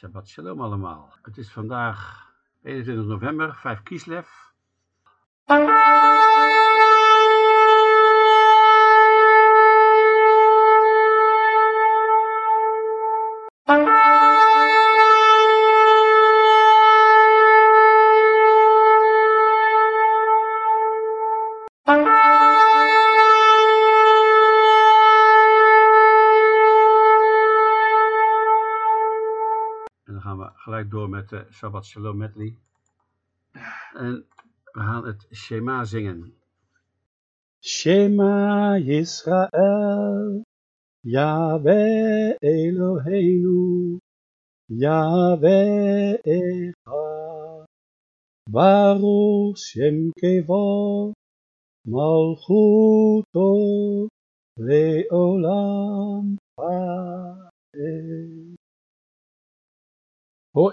Shabbat shalom allemaal. Het is vandaag 21 november, 5 Kislev. De Shabbat Shalom medley. En we gaan het Shema zingen. Shema Yisrael, Yahweh Eloheinu, Yahweh Echad, Baruch Shem Kevod, Malchuto,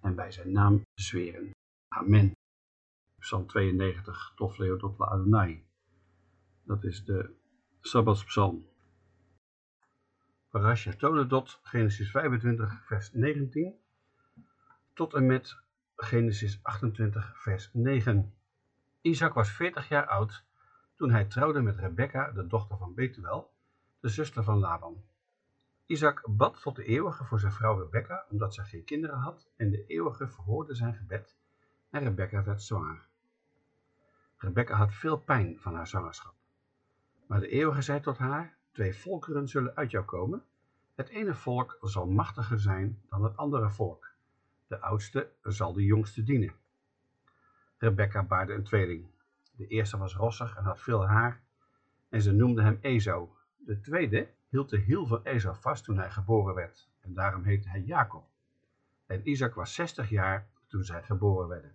en bij zijn naam zweren. Amen. Psalm 92, Tof tot la Adonai. Dat is de Sabbatspsalm. Parasha Tonedot, Genesis 25, vers 19, tot en met Genesis 28, vers 9. Isaac was 40 jaar oud toen hij trouwde met Rebekka, de dochter van Betuel, de zuster van Laban. Isaac bad tot de eeuwige voor zijn vrouw Rebekka, omdat zij geen kinderen had, en de eeuwige verhoorde zijn gebed, en Rebekka werd zwanger. Rebekka had veel pijn van haar zwangerschap. Maar de eeuwige zei tot haar, twee volkeren zullen uit jou komen. Het ene volk zal machtiger zijn dan het andere volk. De oudste zal de jongste dienen. Rebekka baarde een tweeling. De eerste was rossig en had veel haar, en ze noemde hem Esau. De tweede hield de hiel van Esau vast toen hij geboren werd, en daarom heette hij Jacob. En Isaac was 60 jaar toen zij geboren werden.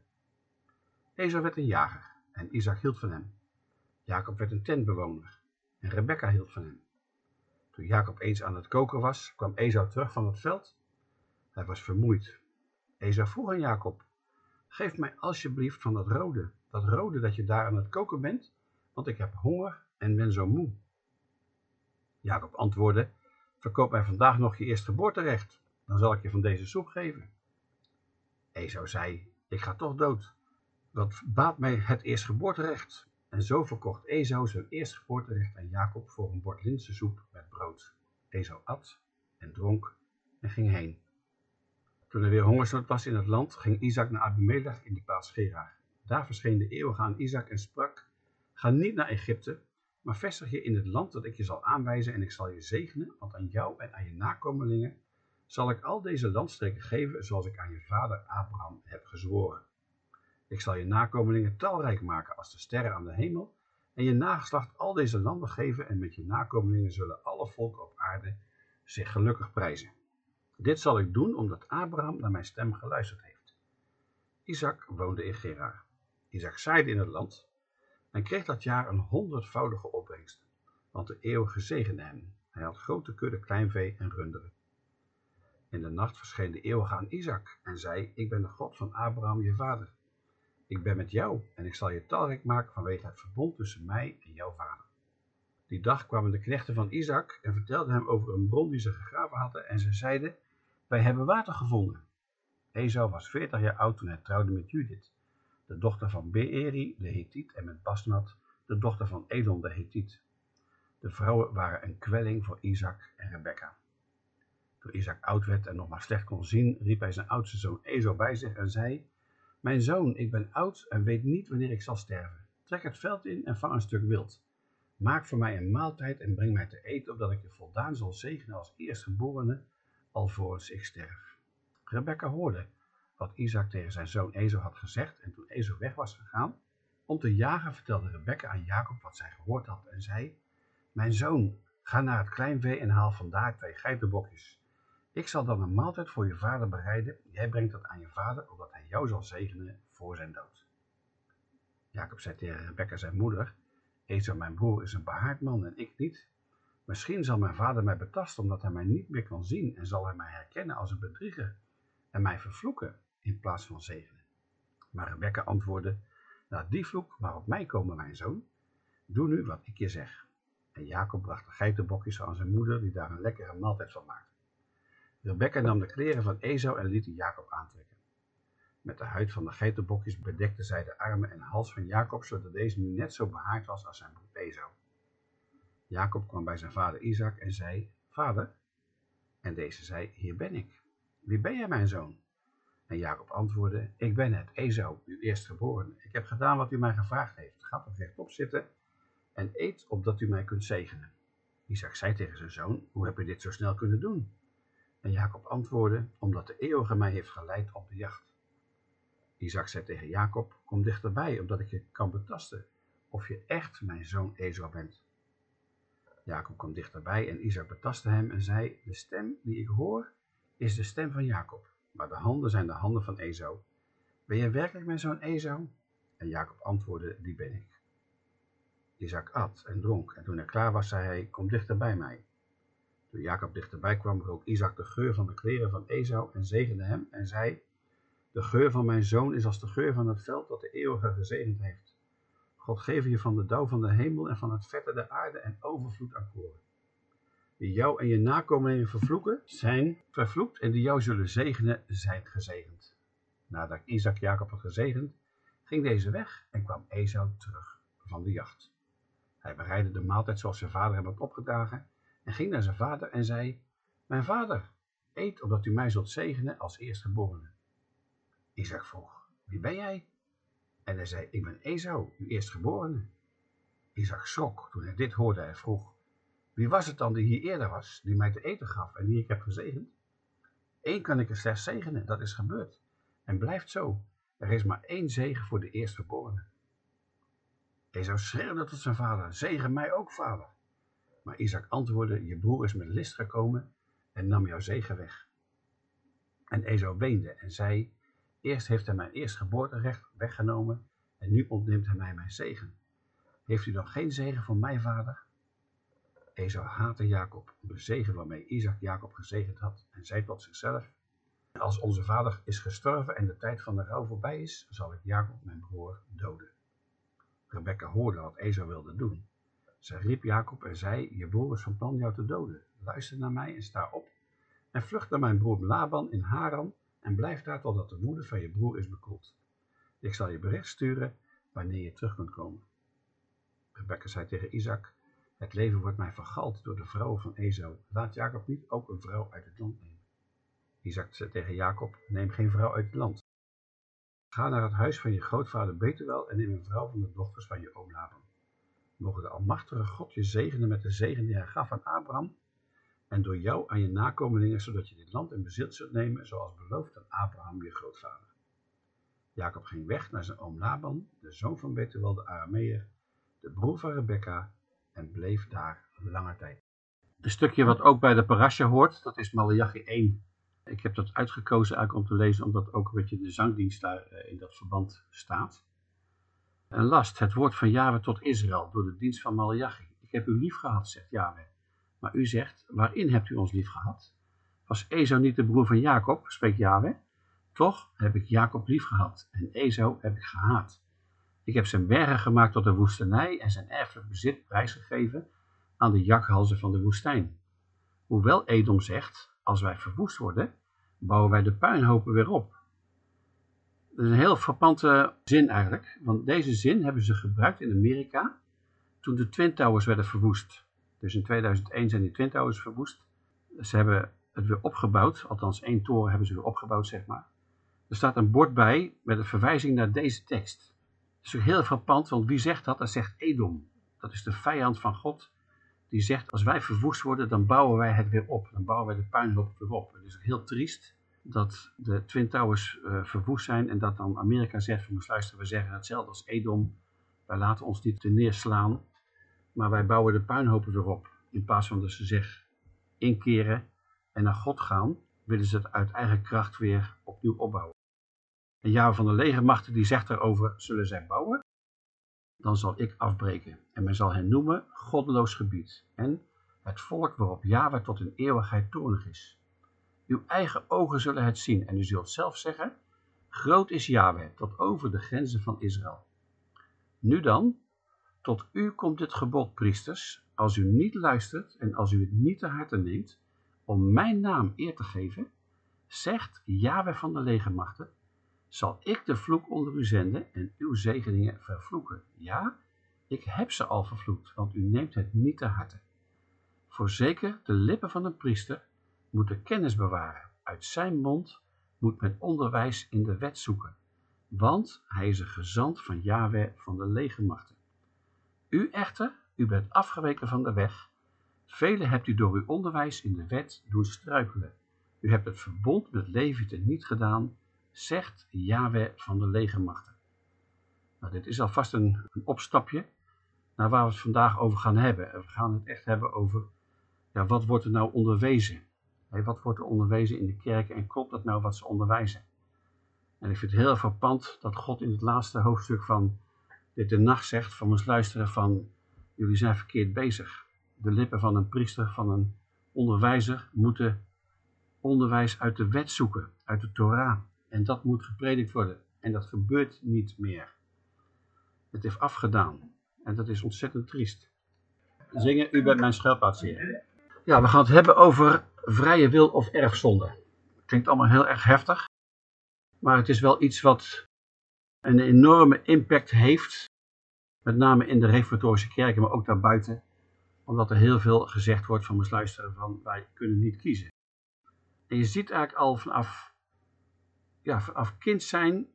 Esau werd een jager, en Isaac hield van hem. Jacob werd een tentbewoner, en Rebekka hield van hem. Toen Jacob eens aan het koken was, kwam Esau terug van het veld. Hij was vermoeid. Esau vroeg aan Jacob, geef mij alsjeblieft van dat rode, dat rode dat je daar aan het koken bent, want ik heb honger en ben zo moe. Jacob antwoordde, verkoop mij vandaag nog je eerstgeboorterecht, dan zal ik je van deze soep geven. Esau zei, ik ga toch dood, wat baat mij het eerstgeboorterecht? En zo verkocht Esau zijn eerstgeboorterecht aan Jacob voor een bord linzensoep met brood. Esau at en dronk en ging heen. Toen er weer hongersnood was in het land, ging Isaac naar Abimelech in de plaats Gerar. Daar verscheen de eeuwige aan Isaac en sprak, ga niet naar Egypte, maar vestig je in het land dat ik je zal aanwijzen en ik zal je zegenen, want aan jou en aan je nakomelingen zal ik al deze landstreken geven zoals ik aan je vader Abraham heb gezworen. Ik zal je nakomelingen talrijk maken als de sterren aan de hemel en je nageslacht al deze landen geven en met je nakomelingen zullen alle volken op aarde zich gelukkig prijzen. Dit zal ik doen omdat Abraham naar mijn stem geluisterd heeft. Isaac woonde in Gerar. Isaac zaaide in het land en kreeg dat jaar een honderdvoudige opbrengst, want de eeuwige zegende hem. Hij had grote kudde kleinvee en runderen. In de nacht verscheen de eeuwige aan Isaac en zei, ik ben de God van Abraham je vader. Ik ben met jou en ik zal je talrijk maken vanwege het verbond tussen mij en jouw vader. Die dag kwamen de knechten van Isaac en vertelden hem over een bron die ze gegraven hadden en ze zeiden, wij hebben water gevonden. Esau was veertig jaar oud toen hij trouwde met Judith, de dochter van Beeri de Hethiet en met Basmat, de dochter van Elon de Hethiet. De vrouwen waren een kwelling voor Isaac en Rebekka. Toen Isaac oud werd en nog maar slecht kon zien, riep hij zijn oudste zoon Ezo bij zich en zei, Mijn zoon, ik ben oud en weet niet wanneer ik zal sterven. Trek het veld in en vang een stuk wild. Maak voor mij een maaltijd en breng mij te eten, opdat ik je voldaan zal zegenen als eerstgeborene, alvorens ik sterf. Rebecca hoorde wat Isaac tegen zijn zoon Ezo had gezegd en toen Ezo weg was gegaan om te jagen, vertelde Rebecca aan Jacob wat zij gehoord had en zei, Mijn zoon, ga naar het kleinvee en haal vandaar twee geitenbokjes. Ik zal dan een maaltijd voor je vader bereiden. Jij brengt dat aan je vader, opdat hij jou zal zegenen voor zijn dood. Jacob zei tegen Rebecca zijn moeder, Ezo mijn broer is een behaard man en ik niet. Misschien zal mijn vader mij betasten omdat hij mij niet meer kan zien en zal hij mij herkennen als een bedrieger en mij vervloeken in plaats van zegenen. Maar Rebecca antwoordde, laat die vloek maar op mij komen mijn zoon. Doe nu wat ik je zeg. En Jacob bracht de geitenbokjes aan zijn moeder die daar een lekkere maaltijd van maakte. Rebecca nam de kleren van Ezo en liet die Jacob aantrekken. Met de huid van de geitenbokjes bedekte zij de armen en hals van Jacob, zodat deze nu net zo behaard was als zijn broer Ezo. Jacob kwam bij zijn vader Isaac en zei, Vader? En deze zei, Hier ben ik. Wie ben jij, mijn zoon? En Jacob antwoordde, Ik ben het, Ezo, uw eerstgeborene. Ik heb gedaan wat u mij gevraagd heeft. Ga toch rechtop zitten en eet opdat u mij kunt zegenen. Isaac zei tegen zijn zoon, Hoe heb je dit zo snel kunnen doen? En Jacob antwoordde, Omdat de eeuwige mij heeft geleid op de jacht. Isaac zei tegen Jacob, Kom dichterbij, opdat ik je kan betasten of je echt mijn zoon Ezo bent. Jacob kwam dichterbij en Isaac betastte hem en zei, De stem die ik hoor is de stem van Jacob, maar de handen zijn de handen van Ezo. Ben je werkelijk mijn zoon Ezo? En Jacob antwoordde, die ben ik. Isaac at en dronk, en toen hij klaar was, zei hij, kom dichter bij mij. Toen Jacob dichterbij kwam, rook Isaac de geur van de kleren van Ezo en zegende hem en zei, de geur van mijn zoon is als de geur van het veld dat de eeuwige gezegend heeft. God geef je van de dauw van de hemel en van het vette der aarde en overvloed aan koren. Die jou en je nakomelingen vervloeken, zijn vervloekt en die jou zullen zegenen, zijn gezegend. Nadat Isaac Jacob had gezegend, ging deze weg en kwam Esau terug van de jacht. Hij bereidde de maaltijd zoals zijn vader hem had opgedragen en ging naar zijn vader en zei, Mijn vader, eet opdat u mij zult zegenen als eerstgeborene. Isaac vroeg, wie ben jij? En hij zei, ik ben Esau, uw eerstgeborene. Isaac schrok toen hij dit hoorde en vroeg, wie was het dan die hier eerder was, die mij te eten gaf en die ik heb gezegend? Eén kan ik er slechts zegenen, dat is gebeurd. En blijft zo. Er is maar één zegen voor de eerstgeborene. Esau schreeuwde tot zijn vader, zegen mij ook, vader. Maar Isaac antwoordde, je broer is met list gekomen en nam jouw zegen weg. En Esau weende en zei, eerst heeft hij mijn eerstgeboorterecht weggenomen en nu ontneemt hij mij mijn zegen. Heeft u dan geen zegen voor mij, vader? Esau haatte Jacob om de zegen waarmee Isaac Jacob gezegend had en zei tot zichzelf, als onze vader is gestorven en de tijd van de rouw voorbij is, zal ik Jacob mijn broer doden. Rebecca hoorde wat Esau wilde doen. Zij riep Jacob en zei, je broer is van plan jou te doden. Luister naar mij en sta op en vlucht naar mijn broer Laban in Haran en blijf daar totdat de moeder van je broer is bekoeld. Ik zal je bericht sturen wanneer je terug kunt komen. Rebecca zei tegen Isaac, het leven wordt mij vergald door de vrouwen van Esau. Laat Jacob niet ook een vrouw uit het land nemen. Isaac zei tegen Jacob, neem geen vrouw uit het land. Ga naar het huis van je grootvader Betuel en neem een vrouw van de dochters van je oom Laban. Mogen de almachtige God je zegenen met de zegen die hij gaf aan Abraham en door jou aan je nakomelingen, zodat je dit land in bezit zult nemen, zoals beloofd aan Abraham je grootvader. Jacob ging weg naar zijn oom Laban, de zoon van Betuel de Arameer, de broer van Rebekka, en bleef daar lange tijd. Een stukje wat ook bij de parasha hoort, dat is Malachi 1. Ik heb dat uitgekozen eigenlijk om te lezen, omdat ook een beetje de zangdienst daar eh, in dat verband staat. Een last, het woord van Yahweh tot Israël, door de dienst van Malachi. Ik heb u lief gehad, zegt Yahweh. Maar u zegt, waarin hebt u ons lief gehad? Was Esau niet de broer van Jacob, spreekt Yahweh? Toch heb ik Jacob lief gehad en Esau heb ik gehaat. Ik heb zijn bergen gemaakt tot een woestenij en zijn erfelijk bezit prijsgegeven aan de jakhalzen van de woestijn. Hoewel Edom zegt, als wij verwoest worden, bouwen wij de puinhopen weer op. Dat is een heel frappante zin eigenlijk, want deze zin hebben ze gebruikt in Amerika toen de Twin Towers werden verwoest. Dus in 2001 zijn die Twin Towers verwoest. Ze hebben het weer opgebouwd. Althans, één toren hebben ze weer opgebouwd, zeg maar. Er staat een bord bij met een verwijzing naar deze tekst. Is heel frappant, want wie zegt dat? Dat zegt Edom. Dat is de vijand van God. Die zegt, als wij verwoest worden, dan bouwen wij het weer op. Dan bouwen wij de puinhoop weer op. Het is heel triest dat de Twin Towers uh, verwoest zijn en dat dan Amerika zegt, van luister, we zeggen hetzelfde als Edom. Wij laten ons niet neerslaan, maar wij bouwen de puinhopen weer op. In plaats van dat ze zich inkeren en naar God gaan, willen ze het uit eigen kracht weer opnieuw opbouwen. En Java van de legermachten die zegt daarover, zullen zij bouwen? Dan zal ik afbreken en men zal hen noemen goddeloos gebied en het volk waarop Java tot in eeuwigheid toornig is. Uw eigen ogen zullen het zien en u zult zelf zeggen, groot is Yahweh tot over de grenzen van Israël. Nu dan, tot u komt dit gebod, priesters, als u niet luistert en als u het niet te harte neemt, om mijn naam eer te geven, zegt Yahweh van de legermachten, zal ik de vloek onder u zenden en uw zegeningen vervloeken. Ja, ik heb ze al vervloekt, want u neemt het niet te harte. Voorzeker, de lippen van een priester moeten kennis bewaren. Uit zijn mond moet men onderwijs in de wet zoeken, want hij is een gezant van Yahweh van de legermachten. U echter, u bent afgeweken van de weg. Velen hebt u door uw onderwijs in de wet doen struikelen. U hebt het verbond met Levite niet gedaan, zegt Yahweh van de legermachten. Nou, dit is alvast een, een opstapje naar waar we het vandaag over gaan hebben. We gaan het echt hebben over, ja, wat wordt er nou onderwezen? Wat wordt er onderwezen in de kerk en klopt dat nou wat ze onderwijzen? En ik vind het heel verpand dat God in het laatste hoofdstuk van dit de nacht zegt, van ons luisteren van, jullie zijn verkeerd bezig. De lippen van een priester, van een onderwijzer, moeten onderwijs uit de wet zoeken, uit de Torah. En dat moet gepredikt worden. En dat gebeurt niet meer. Het heeft afgedaan. En dat is ontzettend triest. Zingen, u bent mijn schuilplaatsheer. Ja, we gaan het hebben over vrije wil of erfzonde. Klinkt allemaal heel erg heftig. Maar het is wel iets wat een enorme impact heeft. Met name in de reformatorische kerken, maar ook daarbuiten. Omdat er heel veel gezegd wordt van luisteren van wij kunnen niet kiezen. En je ziet eigenlijk al vanaf ja, vanaf kind zijn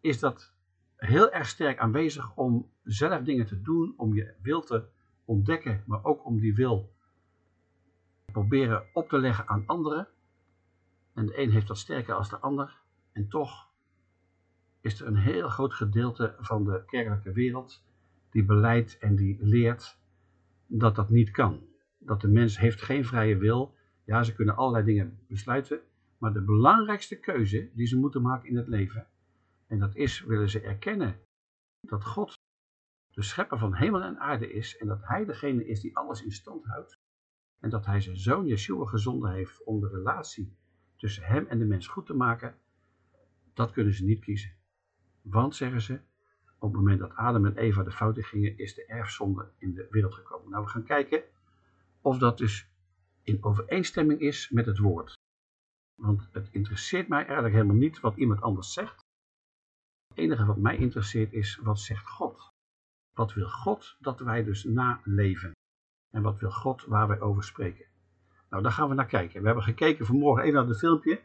is dat heel erg sterk aanwezig om zelf dingen te doen, om je wil te ontdekken, maar ook om die wil proberen op te leggen aan anderen. En de een heeft dat sterker als de ander. En toch is er een heel groot gedeelte van de kerkelijke wereld die beleidt en die leert dat dat niet kan. Dat de mens heeft geen vrije wil. Ja, ze kunnen allerlei dingen besluiten, maar de belangrijkste keuze die ze moeten maken in het leven, en dat is, willen ze erkennen dat God de schepper van hemel en aarde is en dat hij degene is die alles in stand houdt. En dat hij zijn zoon Yeshua gezonden heeft om de relatie tussen hem en de mens goed te maken, dat kunnen ze niet kiezen. Want, zeggen ze, op het moment dat Adam en Eva de fout in gingen, is de erfzonde in de wereld gekomen. Nou, we gaan kijken of dat dus in overeenstemming is met het woord. Want het interesseert mij eigenlijk helemaal niet wat iemand anders zegt. Het enige wat mij interesseert is, wat zegt God? Wat wil God dat wij dus naleven? En wat wil God waar wij over spreken? Nou, daar gaan we naar kijken. We hebben gekeken vanmorgen even naar het filmpje.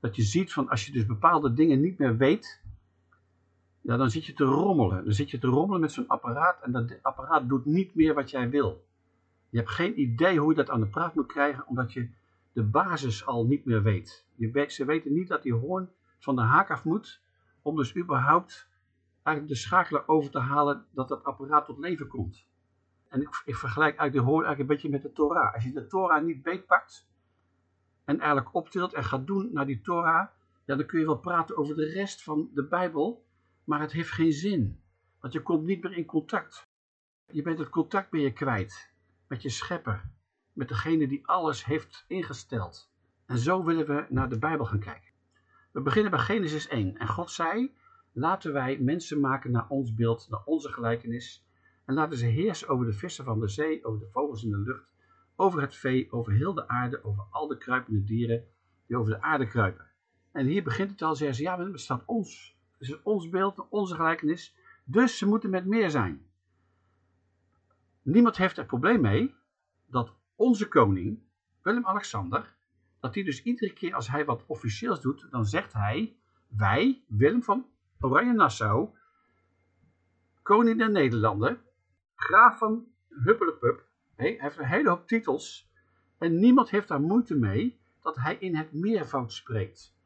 Dat je ziet van als je dus bepaalde dingen niet meer weet, ja, dan zit je te rommelen. Dan zit je te rommelen met zo'n apparaat en dat apparaat doet niet meer wat jij wil. Je hebt geen idee hoe je dat aan de praat moet krijgen, omdat je de basis al niet meer weet. Je ze weten niet dat die hoorn van de haak af moet, om dus überhaupt eigenlijk de schakelaar over te halen dat dat apparaat tot leven komt. En ik, ik vergelijk eigenlijk de hoorn eigenlijk een beetje met de Torah. Als je de Torah niet beetpakt en eigenlijk optilt en gaat doen naar die Torah, ja, dan kun je wel praten over de rest van de Bijbel, maar het heeft geen zin. Want je komt niet meer in contact. Je bent het contact ben je kwijt met je schepper met degene die alles heeft ingesteld. En zo willen we naar de Bijbel gaan kijken. We beginnen bij Genesis 1. En God zei, laten wij mensen maken naar ons beeld, naar onze gelijkenis. En laten ze heersen over de vissen van de zee, over de vogels in de lucht, over het vee, over heel de aarde, over al de kruipende dieren die over de aarde kruipen. En hier begint het al, zeggen ze, ja, het bestaat ons. Het is ons beeld, onze gelijkenis. Dus ze moeten met meer zijn. Niemand heeft er probleem mee dat onze koning, Willem-Alexander, dat hij dus iedere keer als hij wat officieels doet, dan zegt hij, wij, Willem van Oranje-Nassau, koning der Nederlanden, graaf van Huppelepup, hij heeft een hele hoop titels en niemand heeft daar moeite mee dat hij in het meervoud spreekt.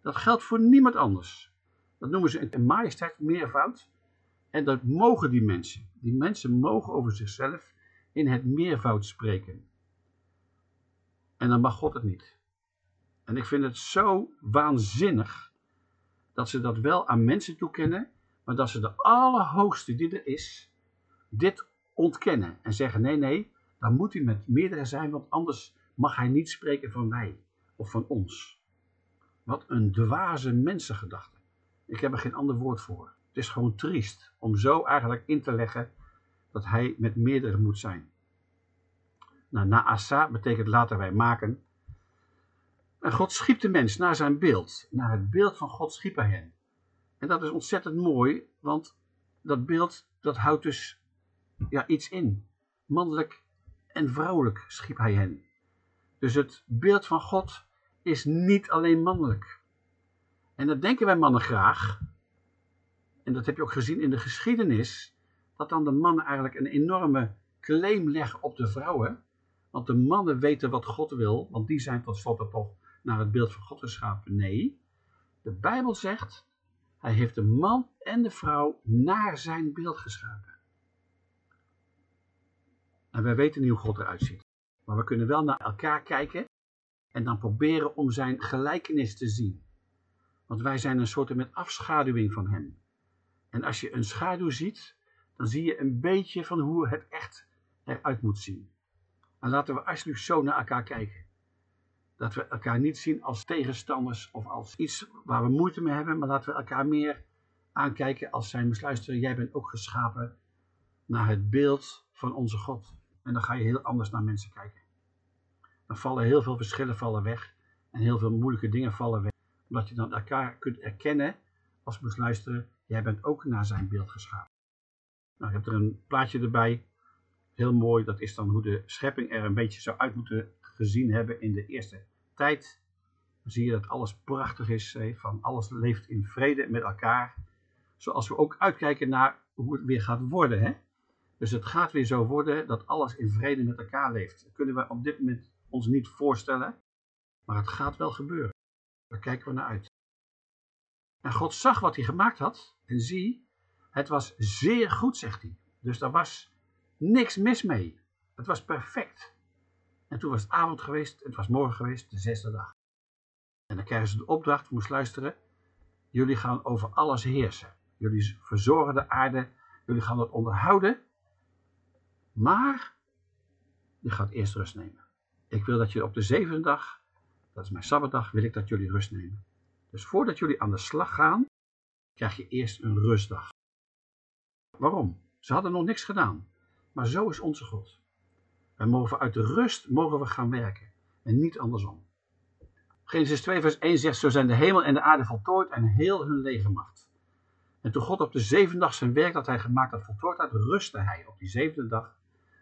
Dat geldt voor niemand anders. Dat noemen ze een majesteit meervoud. En dat mogen die mensen. Die mensen mogen over zichzelf in het meervoud spreken. En dan mag God het niet. En ik vind het zo waanzinnig dat ze dat wel aan mensen toekennen, maar dat ze de allerhoogste die er is, dit ontkennen en zeggen nee, nee, dan moet hij met meerdere zijn, want anders mag hij niet spreken van wij of van ons. Wat een dwaze mensengedachte. Ik heb er geen ander woord voor. Het is gewoon triest om zo eigenlijk in te leggen dat hij met meerdere moet zijn. Nou, Naasa betekent laten wij maken. En God schiep de mens naar zijn beeld. Naar het beeld van God schiep hij hen. En dat is ontzettend mooi, want dat beeld dat houdt dus ja, iets in. Mannelijk en vrouwelijk schiep hij hen. Dus het beeld van God is niet alleen mannelijk. En dat denken wij mannen graag. En dat heb je ook gezien in de geschiedenis. Dat dan de mannen eigenlijk een enorme claim leggen op de vrouwen. Want de mannen weten wat God wil. Want die zijn tot slot toch naar het beeld van God geschapen. Nee. De Bijbel zegt. Hij heeft de man en de vrouw naar zijn beeld geschapen. En wij weten niet hoe God eruit ziet. Maar we kunnen wel naar elkaar kijken en dan proberen om zijn gelijkenis te zien. Want wij zijn een soort met afschaduwing van hem. En als je een schaduw ziet, dan zie je een beetje van hoe het echt eruit moet zien. En laten we alsjeblieft zo naar elkaar kijken. Dat we elkaar niet zien als tegenstanders of als iets waar we moeite mee hebben, maar laten we elkaar meer aankijken als zijn besluiter. Jij bent ook geschapen naar het beeld van onze God. En dan ga je heel anders naar mensen kijken. Dan vallen heel veel verschillen vallen weg. En heel veel moeilijke dingen vallen weg. Omdat je dan elkaar kunt erkennen als besluisteren. Jij bent ook naar zijn beeld geschapen. Nou, ik heb er een plaatje erbij. Heel mooi. Dat is dan hoe de schepping er een beetje zou uit moeten gezien hebben in de eerste tijd. Dan zie je dat alles prachtig is. Van alles leeft in vrede met elkaar. Zoals we ook uitkijken naar hoe het weer gaat worden. Hè? Dus het gaat weer zo worden dat alles in vrede met elkaar leeft. Dat kunnen we op dit moment ons niet voorstellen, maar het gaat wel gebeuren. Daar kijken we naar uit. En God zag wat hij gemaakt had en zie, het was zeer goed, zegt hij. Dus daar was niks mis mee. Het was perfect. En toen was het avond geweest, het was morgen geweest, de zesde dag. En dan krijgen ze de opdracht, moest luisteren, jullie gaan over alles heersen. Jullie verzorgen de aarde, jullie gaan het onderhouden maar je gaat eerst rust nemen. Ik wil dat je op de zevende dag, dat is mijn sabbatdag, wil ik dat jullie rust nemen. Dus voordat jullie aan de slag gaan, krijg je eerst een rustdag. Waarom? Ze hadden nog niks gedaan. Maar zo is onze God. Wij mogen uit de rust mogen we gaan werken. En niet andersom. Genesis 2 vers 1 zegt, zo zijn de hemel en de aarde voltooid en heel hun legermacht. En toen God op de zevende dag zijn werk dat hij gemaakt had voltooid had, rustte hij op die zevende dag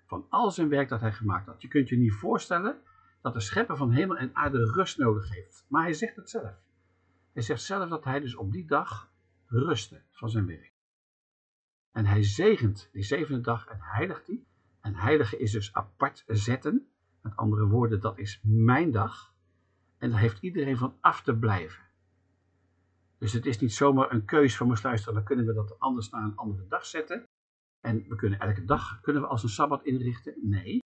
van al zijn werk dat hij gemaakt had. Je kunt je niet voorstellen dat de schepper van hemel en aarde rust nodig heeft. Maar hij zegt het zelf. Hij zegt zelf dat hij dus op die dag rustte van zijn werk. En hij zegent die zevende dag en heiligt die. En heilige is dus apart zetten. Met andere woorden, dat is mijn dag. En daar heeft iedereen van af te blijven. Dus het is niet zomaar een keus van sluister, dan kunnen we dat anders naar een andere dag zetten. En we kunnen elke dag kunnen we als een sabbat inrichten. Nee,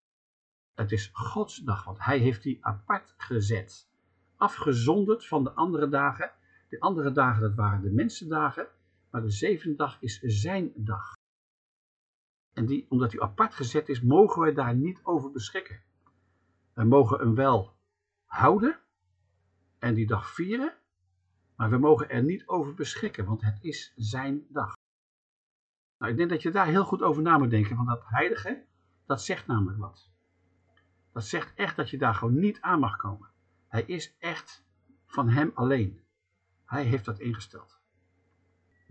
het is Gods dag, want hij heeft die apart gezet. Afgezonderd van de andere dagen. De andere dagen, dat waren de mensendagen. Maar de zevende dag is zijn dag. En die, omdat hij apart gezet is, mogen wij daar niet over beschikken. We mogen hem wel houden en die dag vieren, maar we mogen er niet over beschikken, want het is zijn dag. Nou, ik denk dat je daar heel goed over na moet denken, want dat heilige, dat zegt namelijk wat. Dat zegt echt dat je daar gewoon niet aan mag komen. Hij is echt van hem alleen. Hij heeft dat ingesteld.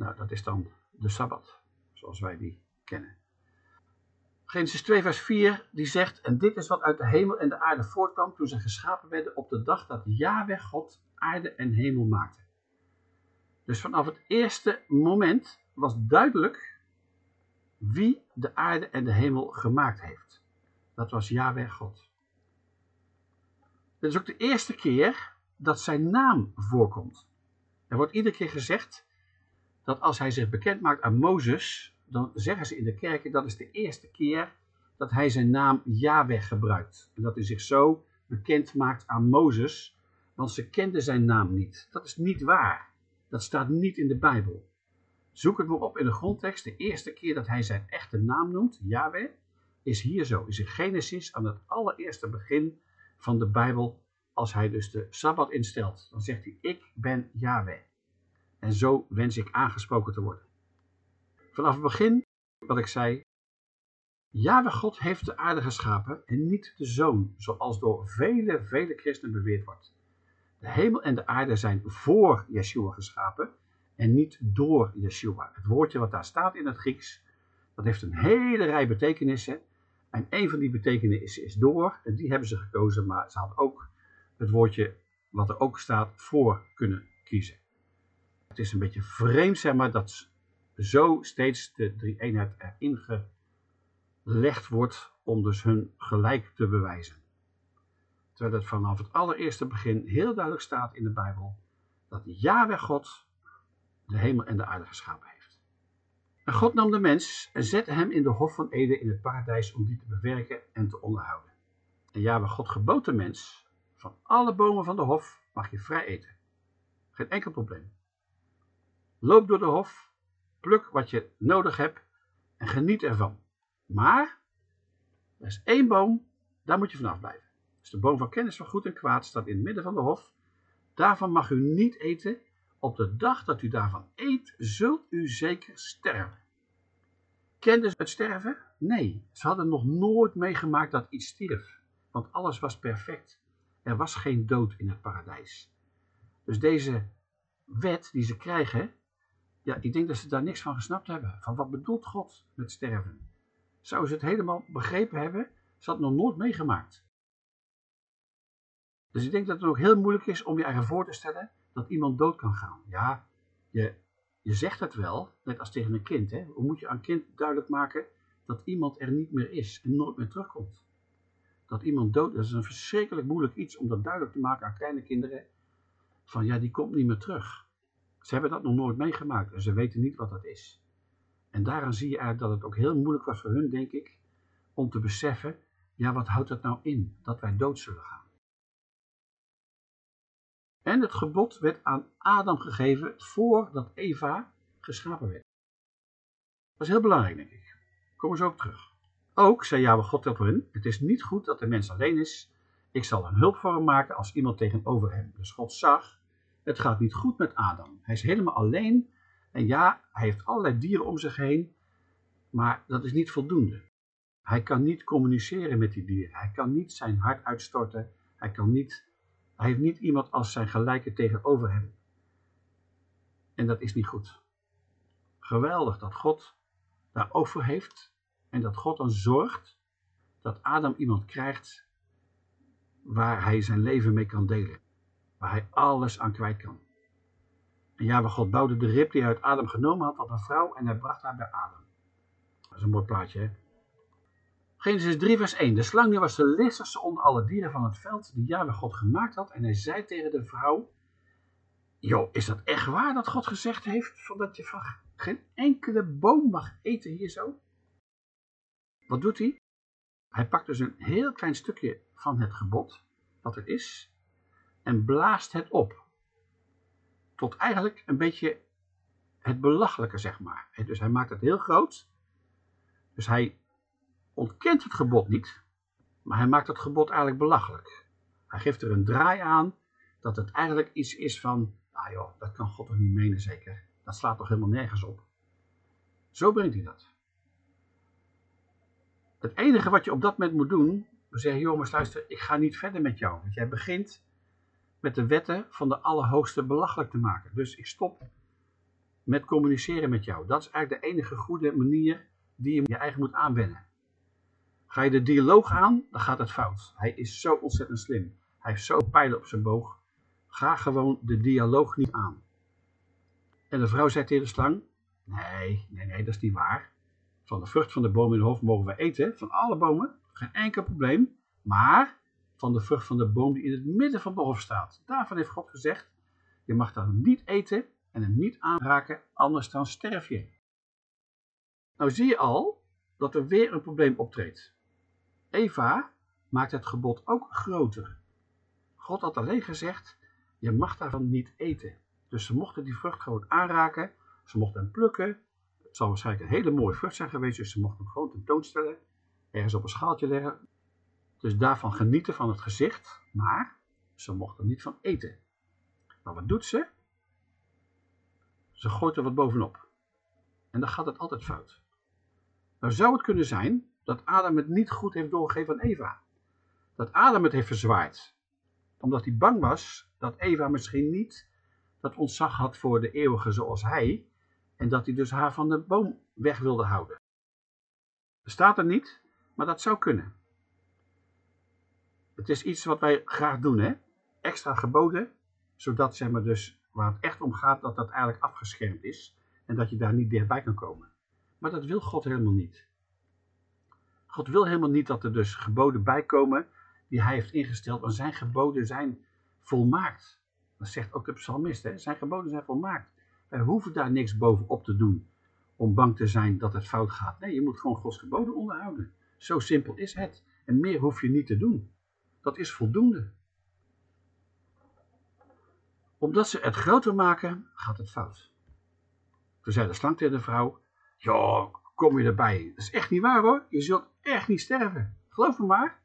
Nou, dat is dan de Sabbat, zoals wij die kennen. Genesis 2 vers 4 die zegt, en dit is wat uit de hemel en de aarde voortkwam toen ze geschapen werden op de dag dat Yahweh God aarde en hemel maakte. Dus vanaf het eerste moment was duidelijk wie de aarde en de hemel gemaakt heeft. Dat was Yahweh God. Dit is ook de eerste keer dat zijn naam voorkomt. Er wordt iedere keer gezegd dat als hij zich bekend maakt aan Mozes, dan zeggen ze in de kerken dat is de eerste keer dat hij zijn naam Yahweh gebruikt. En dat hij zich zo bekend maakt aan Mozes, want ze kenden zijn naam niet. Dat is niet waar. Dat staat niet in de Bijbel. Zoek het maar op in de grondtekst. De eerste keer dat hij zijn echte naam noemt, Yahweh, is hier zo. Is in Genesis aan het allereerste begin van de Bijbel. Als hij dus de Sabbat instelt, dan zegt hij, ik ben Yahweh. En zo wens ik aangesproken te worden. Vanaf het begin, wat ik zei, Yahweh God heeft de aarde geschapen en niet de zoon, zoals door vele, vele christenen beweerd wordt. De hemel en de aarde zijn voor Yeshua geschapen en niet door Yeshua. Het woordje wat daar staat in het Grieks, dat heeft een hele rij betekenissen. En een van die betekenissen is door. En die hebben ze gekozen, maar ze hadden ook het woordje wat er ook staat voor kunnen kiezen. Het is een beetje vreemd, zeg maar, dat zo steeds de drie eenheid erin gelegd wordt om dus hun gelijk te bewijzen. Terwijl het vanaf het allereerste begin heel duidelijk staat in de Bijbel dat Yahweh God de hemel en de aarde geschapen heeft. En God nam de mens en zette hem in de hof van Eden in het paradijs om die te bewerken en te onderhouden. En Yahweh God gebood de mens, van alle bomen van de hof mag je vrij eten. Geen enkel probleem. Loop door de hof, pluk wat je nodig hebt en geniet ervan. Maar, er is één boom, daar moet je vanaf blijven. Dus de boom van kennis van goed en kwaad staat in het midden van de hof. Daarvan mag u niet eten. Op de dag dat u daarvan eet, zult u zeker sterven. Kenden ze het sterven? Nee, ze hadden nog nooit meegemaakt dat iets stierf. Want alles was perfect. Er was geen dood in het paradijs. Dus deze wet die ze krijgen, ja, ik denk dat ze daar niks van gesnapt hebben. Van wat bedoelt God met sterven? Zouden ze het helemaal begrepen hebben? Ze hadden nog nooit meegemaakt. Dus ik denk dat het ook heel moeilijk is om je eigen voor te stellen dat iemand dood kan gaan. Ja, je, je zegt het wel, net als tegen een kind. Hè? Hoe moet je aan een kind duidelijk maken dat iemand er niet meer is en nooit meer terugkomt? Dat iemand dood dat is een verschrikkelijk moeilijk iets om dat duidelijk te maken aan kleine kinderen. Van ja, die komt niet meer terug. Ze hebben dat nog nooit meegemaakt en ze weten niet wat dat is. En daaraan zie je eigenlijk dat het ook heel moeilijk was voor hun, denk ik, om te beseffen, ja, wat houdt dat nou in, dat wij dood zullen gaan? En het gebod werd aan Adam gegeven voordat Eva geschapen werd. Dat is heel belangrijk, denk ik. Komen we zo op terug. Ook zei Yahweh God op hen, het is niet goed dat de mens alleen is. Ik zal een hulp voor hem maken als iemand tegenover hem. Dus God zag, het gaat niet goed met Adam. Hij is helemaal alleen. En ja, hij heeft allerlei dieren om zich heen. Maar dat is niet voldoende. Hij kan niet communiceren met die dieren. Hij kan niet zijn hart uitstorten. Hij kan niet hij heeft niet iemand als zijn gelijke tegenover hem. En dat is niet goed. Geweldig dat God daar heeft en dat God dan zorgt dat Adam iemand krijgt waar hij zijn leven mee kan delen. Waar hij alles aan kwijt kan. En ja, God bouwde de rib die hij uit Adam genomen had op een vrouw en hij bracht haar bij Adam. Dat is een mooi plaatje, hè? Genesis 3 vers 1. De slang was de listigste onder alle dieren van het veld die Jahwe God gemaakt had. En hij zei tegen de vrouw, joh, is dat echt waar dat God gezegd heeft, dat je van geen enkele boom mag eten hier zo? Wat doet hij? Hij pakt dus een heel klein stukje van het gebod, wat er is, en blaast het op. Tot eigenlijk een beetje het belachelijke, zeg maar. Dus hij maakt het heel groot. Dus hij ontkent het gebod niet, maar hij maakt het gebod eigenlijk belachelijk. Hij geeft er een draai aan dat het eigenlijk iets is van, nou joh, dat kan God toch niet menen zeker. Dat slaat toch helemaal nergens op. Zo brengt hij dat. Het enige wat je op dat moment moet doen, we zeggen, jongens luister, ik ga niet verder met jou. Want jij begint met de wetten van de Allerhoogste belachelijk te maken. Dus ik stop met communiceren met jou. Dat is eigenlijk de enige goede manier die je je eigen moet aanwennen. Ga je de dialoog aan, dan gaat het fout. Hij is zo ontzettend slim. Hij heeft zo pijlen op zijn boog. Ga gewoon de dialoog niet aan. En de vrouw zei tegen de slang, nee, nee, nee, dat is niet waar. Van de vrucht van de boom in de hoofd mogen we eten, van alle bomen, geen enkel probleem. Maar van de vrucht van de boom die in het midden van de hof staat. Daarvan heeft God gezegd, je mag daar niet eten en hem niet aanraken, anders dan sterf je. Nou zie je al dat er weer een probleem optreedt. Eva maakt het gebod ook groter. God had alleen gezegd, je mag daarvan niet eten. Dus ze mochten die vrucht gewoon aanraken, ze mochten hem plukken. Het zal waarschijnlijk een hele mooie vrucht zijn geweest, dus ze mochten hem gewoon tentoonstellen, ergens op een schaaltje leggen. Dus daarvan genieten van het gezicht, maar ze mochten er niet van eten. Maar wat doet ze? Ze gooit er wat bovenop. En dan gaat het altijd fout. Nou zou het kunnen zijn dat Adam het niet goed heeft doorgegeven aan Eva. Dat Adam het heeft verzwaard. Omdat hij bang was dat Eva misschien niet dat ontzag had voor de eeuwige zoals hij. En dat hij dus haar van de boom weg wilde houden. Dat staat er niet, maar dat zou kunnen. Het is iets wat wij graag doen, hè? Extra geboden, zodat zeg maar dus waar het echt om gaat, dat dat eigenlijk afgeschermd is. En dat je daar niet dichtbij kan komen. Maar dat wil God helemaal niet. God wil helemaal niet dat er dus geboden bij komen die hij heeft ingesteld. Want zijn geboden zijn volmaakt. Dat zegt ook de psalmist. Zijn geboden zijn volmaakt. Wij hoeven daar niks bovenop te doen om bang te zijn dat het fout gaat. Nee, je moet gewoon Gods geboden onderhouden. Zo simpel is het. En meer hoef je niet te doen. Dat is voldoende. Omdat ze het groter maken, gaat het fout. Toen zei de slang tegen de vrouw, ja, kom je erbij. Dat is echt niet waar hoor. Je zult echt niet sterven. Geloof me maar.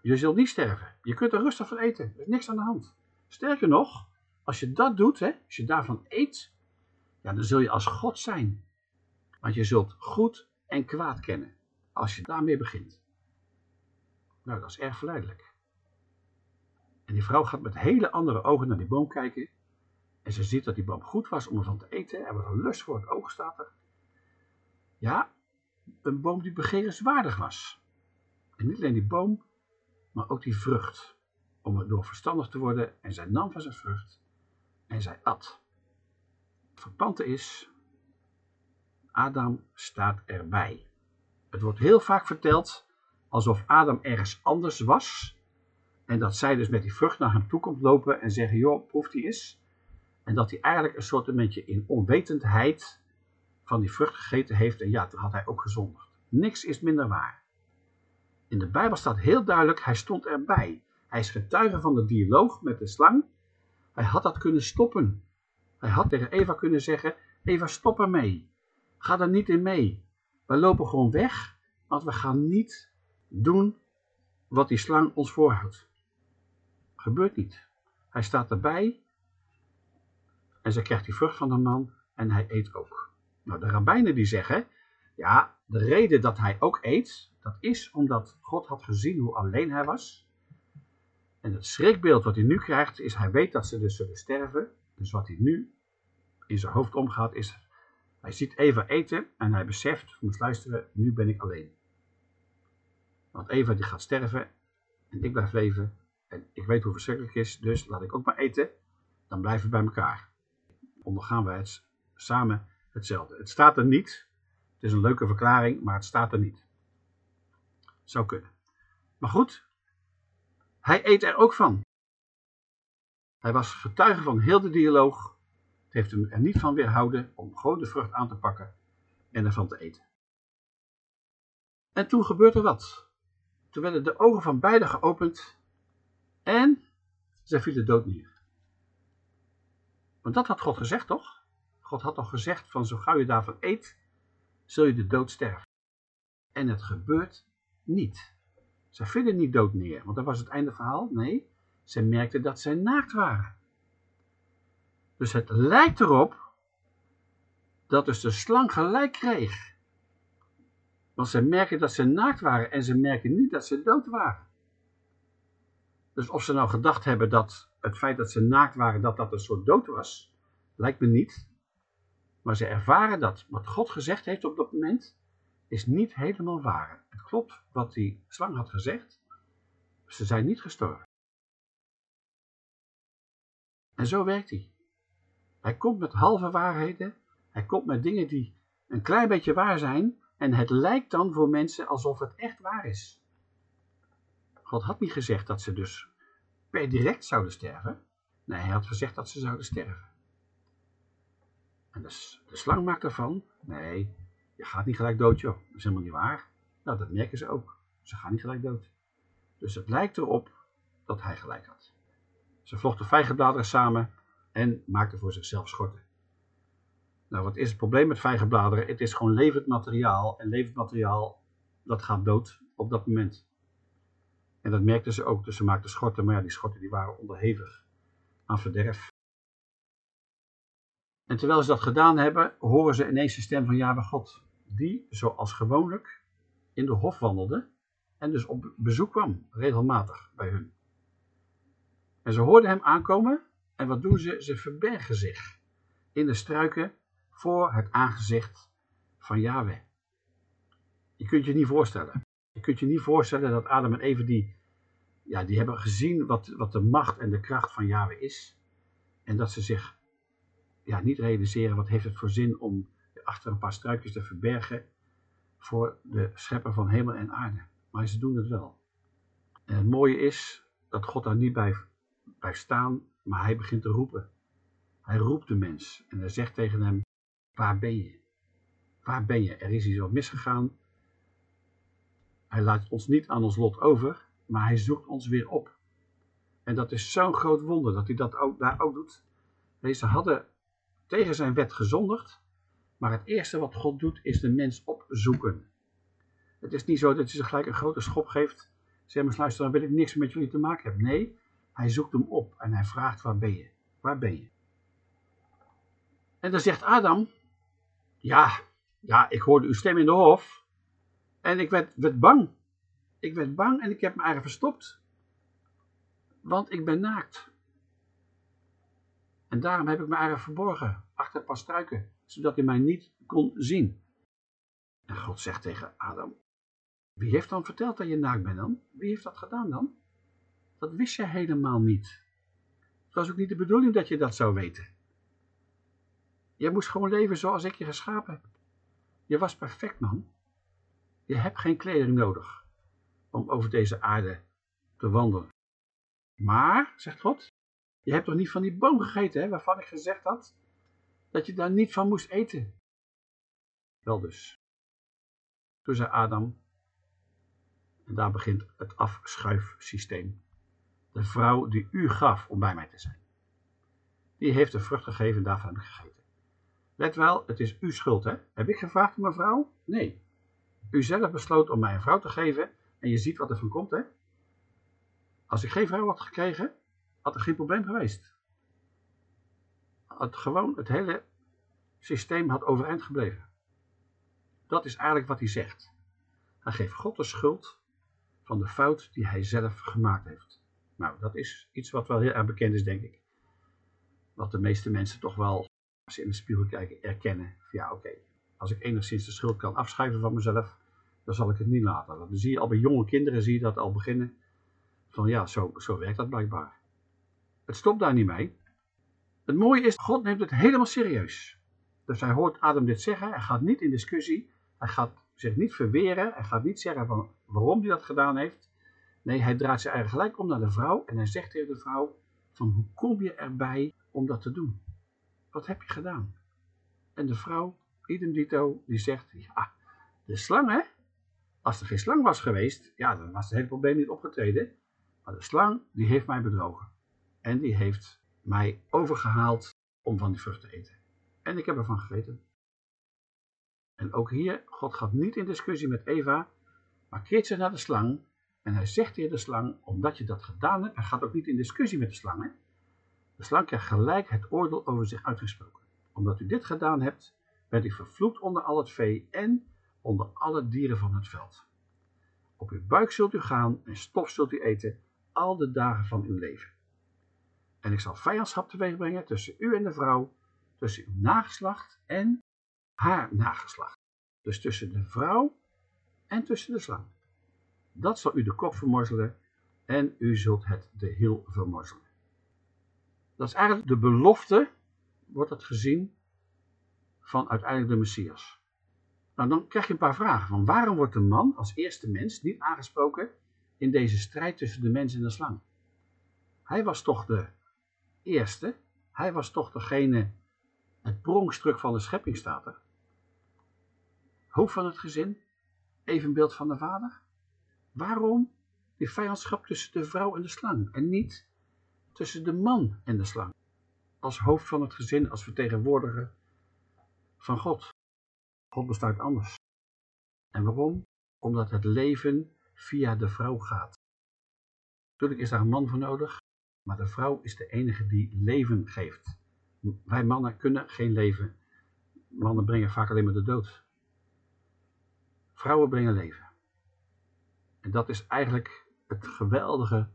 Je zult niet sterven. Je kunt er rustig van eten. Er is niks aan de hand. Sterker nog, als je dat doet, hè, als je daarvan eet, ja, dan zul je als God zijn. Want je zult goed en kwaad kennen. Als je daarmee begint. Nou, dat is erg verleidelijk. En die vrouw gaat met hele andere ogen naar die boom kijken. En ze ziet dat die boom goed was om ervan te eten. En wat een lust voor het oog staat er. Ja, een boom die begerenswaardig was. En niet alleen die boom, maar ook die vrucht. Om door verstandig te worden. En zij nam van zijn vrucht. En zij at. Het verpante is, Adam staat erbij. Het wordt heel vaak verteld alsof Adam ergens anders was. En dat zij dus met die vrucht naar hem toe komt lopen en zeggen, joh, proef die eens. En dat hij eigenlijk een soort in onwetendheid van die vrucht gegeten heeft. En ja, toen had hij ook gezondigd. Niks is minder waar. In de Bijbel staat heel duidelijk, hij stond erbij. Hij is getuige van de dialoog met de slang. Hij had dat kunnen stoppen. Hij had tegen Eva kunnen zeggen, Eva stop ermee. Ga er niet in mee. Wij lopen gewoon weg, want we gaan niet doen wat die slang ons voorhoudt. Gebeurt niet. Hij staat erbij en ze krijgt die vrucht van de man en hij eet ook. Nou, de rabbijnen die zeggen, ja, de reden dat hij ook eet, dat is omdat God had gezien hoe alleen hij was. En het schrikbeeld wat hij nu krijgt, is hij weet dat ze dus zullen sterven. Dus wat hij nu in zijn hoofd omgaat, is hij ziet Eva eten en hij beseft, moet luisteren, nu ben ik alleen. Want Eva die gaat sterven en ik blijf leven. En ik weet hoe verschrikkelijk het is, dus laat ik ook maar eten. Dan blijven we bij elkaar. Ondergaan we het samen hetzelfde. Het staat er niet. Het is een leuke verklaring, maar het staat er niet. Zou kunnen. Maar goed, hij eet er ook van. Hij was getuige van heel de dialoog. Het heeft hem er niet van weerhouden om gewoon de vrucht aan te pakken en ervan te eten. En toen gebeurt er wat. Toen werden de ogen van beiden geopend en zij vielen dood neer. Want dat had God gezegd, toch? God had toch gezegd van zo gauw je daarvan eet, zul je de dood sterven. En het gebeurt niet. Zij vielen niet dood neer, want dat was het einde verhaal. Nee, zij merkten dat zij naakt waren. Dus het lijkt erop dat dus de slang gelijk kreeg. Want ze merken dat ze naakt waren en ze merken niet dat ze dood waren. Dus of ze nou gedacht hebben dat het feit dat ze naakt waren, dat dat een soort dood was, lijkt me niet. Maar ze ervaren dat wat God gezegd heeft op dat moment, is niet helemaal waar. Het klopt wat die slang had gezegd. Ze zijn niet gestorven. En zo werkt hij. Hij komt met halve waarheden. Hij komt met dingen die een klein beetje waar zijn. En het lijkt dan voor mensen alsof het echt waar is. God had niet gezegd dat ze dus per direct zouden sterven. Nee, hij had gezegd dat ze zouden sterven. En de, slang maakt ervan, nee, je gaat niet gelijk dood joh, dat is helemaal niet waar. Nou, dat merken ze ook. Ze gaan niet gelijk dood. Dus het lijkt erop dat hij gelijk had. Ze vlochten vijgenbladeren samen en maakten voor zichzelf schorten. Nou, wat is het probleem met vijgenbladeren? Het is gewoon levend materiaal en levend materiaal, dat gaat dood op dat moment. En dat merkten ze ook, dus ze maakten schorten, maar ja, die schorten die waren onderhevig aan verderf. En terwijl ze dat gedaan hebben, horen ze ineens de stem van Jahwe God, die, zoals gewoonlijk, in de hof wandelde en dus op bezoek kwam, regelmatig bij hun. En ze hoorden hem aankomen en wat doen ze? Ze verbergen zich in de struiken voor het aangezicht van Yahweh. Je kunt je niet voorstellen. Je kunt je niet voorstellen dat Adam en Eva die, ja, die hebben gezien wat, wat de macht en de kracht van Yahweh is. En dat ze zich ja, niet realiseren wat heeft het voor zin om achter een paar struikjes te verbergen voor de schepper van hemel en aarde. Maar ze doen het wel. En het mooie is dat God daar niet bij blijft staan, maar hij begint te roepen. Hij roept de mens en hij zegt tegen hem, waar ben je? Waar ben je? Er is iets wat misgegaan. Hij laat ons niet aan ons lot over, maar hij zoekt ons weer op. En dat is zo'n groot wonder dat hij dat ook, daar ook doet. Deze hadden tegen zijn wet gezondigd, maar het eerste wat God doet is de mens opzoeken. Het is niet zo dat hij ze gelijk een grote schop geeft. Zeg maar, luister, dan wil ik niks met jullie te maken hebben. Nee, hij zoekt hem op en hij vraagt, waar ben je? Waar ben je? En dan zegt Adam, ja, ja, ik hoorde uw stem in de hof. En ik werd, werd bang. Ik werd bang en ik heb me eigen verstopt. Want ik ben naakt. En daarom heb ik me eigen verborgen, achter een paar struiken, zodat hij mij niet kon zien. En God zegt tegen Adam, wie heeft dan verteld dat je naakt bent dan? Wie heeft dat gedaan dan? Dat wist je helemaal niet. Het was ook niet de bedoeling dat je dat zou weten. Je moest gewoon leven zoals ik je geschapen heb. Je was perfect, man. Je hebt geen kleding nodig om over deze aarde te wandelen. Maar, zegt God, je hebt toch niet van die boom gegeten, hè, waarvan ik gezegd had dat je daar niet van moest eten? Wel dus. Toen zei Adam, en daar begint het afschuifsysteem. De vrouw die u gaf om bij mij te zijn. Die heeft de vrucht gegeven en daarvan gegeten. Let wel, het is uw schuld, hè? Heb ik gevraagd om een vrouw? Nee. U zelf besloot om mij een vrouw te geven en je ziet wat er van komt, hè? Als ik geen vrouw had gekregen, had er geen probleem geweest. Het gewoon het hele systeem had overeind gebleven. Dat is eigenlijk wat hij zegt. Hij geeft God de schuld van de fout die hij zelf gemaakt heeft. Nou, dat is iets wat wel heel erg bekend is, denk ik. Wat de meeste mensen toch wel, in de spiegel kijken, erkennen. Ja, oké, als ik enigszins de schuld kan afschuiven van mezelf, dan zal ik het niet laten. Dan zie je al bij jonge kinderen, zie je dat al beginnen. Van ja, zo, zo werkt dat blijkbaar. Het stopt daar niet mee. Het mooie is, God neemt het helemaal serieus. Dus hij hoort Adam dit zeggen, hij gaat niet in discussie, hij gaat zich niet verweren, hij gaat niet zeggen van waarom hij dat gedaan heeft. Nee, hij draait zich eigenlijk gelijk om naar de vrouw en hij zegt tegen de vrouw van hoe kom je erbij om dat te doen? Wat heb je gedaan? En de vrouw, idem dito, die zegt, ja, de slang hè? Als er geen slang was geweest, ja, dan was het hele probleem niet opgetreden. Maar de slang, die heeft mij bedrogen. En die heeft mij overgehaald om van die vrucht te eten. En ik heb ervan gegeten. En ook hier, God gaat niet in discussie met Eva, maar keert zich naar de slang. En hij zegt tegen de slang, omdat je dat gedaan hebt, hij gaat ook niet in discussie met de slang. Hè? Slang krijgt gelijk het oordeel over zich uitgesproken. Omdat u dit gedaan hebt, bent u vervloekt onder al het vee en onder alle dieren van het veld. Op uw buik zult u gaan en stof zult u eten al de dagen van uw leven. En ik zal vijandschap teweeg brengen tussen u en de vrouw, tussen uw nageslacht en haar nageslacht. Dus tussen de vrouw en tussen de slang. Dat zal u de kop vermorzelen en u zult het de hiel vermorzelen. Dat is eigenlijk de belofte, wordt het gezien, van uiteindelijk de Messias. Nou, dan krijg je een paar vragen. Van waarom wordt de man als eerste mens niet aangesproken in deze strijd tussen de mens en de slang? Hij was toch de eerste. Hij was toch degene, het pronkstuk van de schepping staat er. Hoofd van het gezin, evenbeeld van de vader. Waarom die vijandschap tussen de vrouw en de slang en niet tussen de man en de slang? Als hoofd van het gezin, als vertegenwoordiger van God. God bestaat anders. En waarom? Omdat het leven via de vrouw gaat. Natuurlijk is daar een man voor nodig, maar de vrouw is de enige die leven geeft. Wij mannen kunnen geen leven. Mannen brengen vaak alleen maar de dood. Vrouwen brengen leven. En dat is eigenlijk het geweldige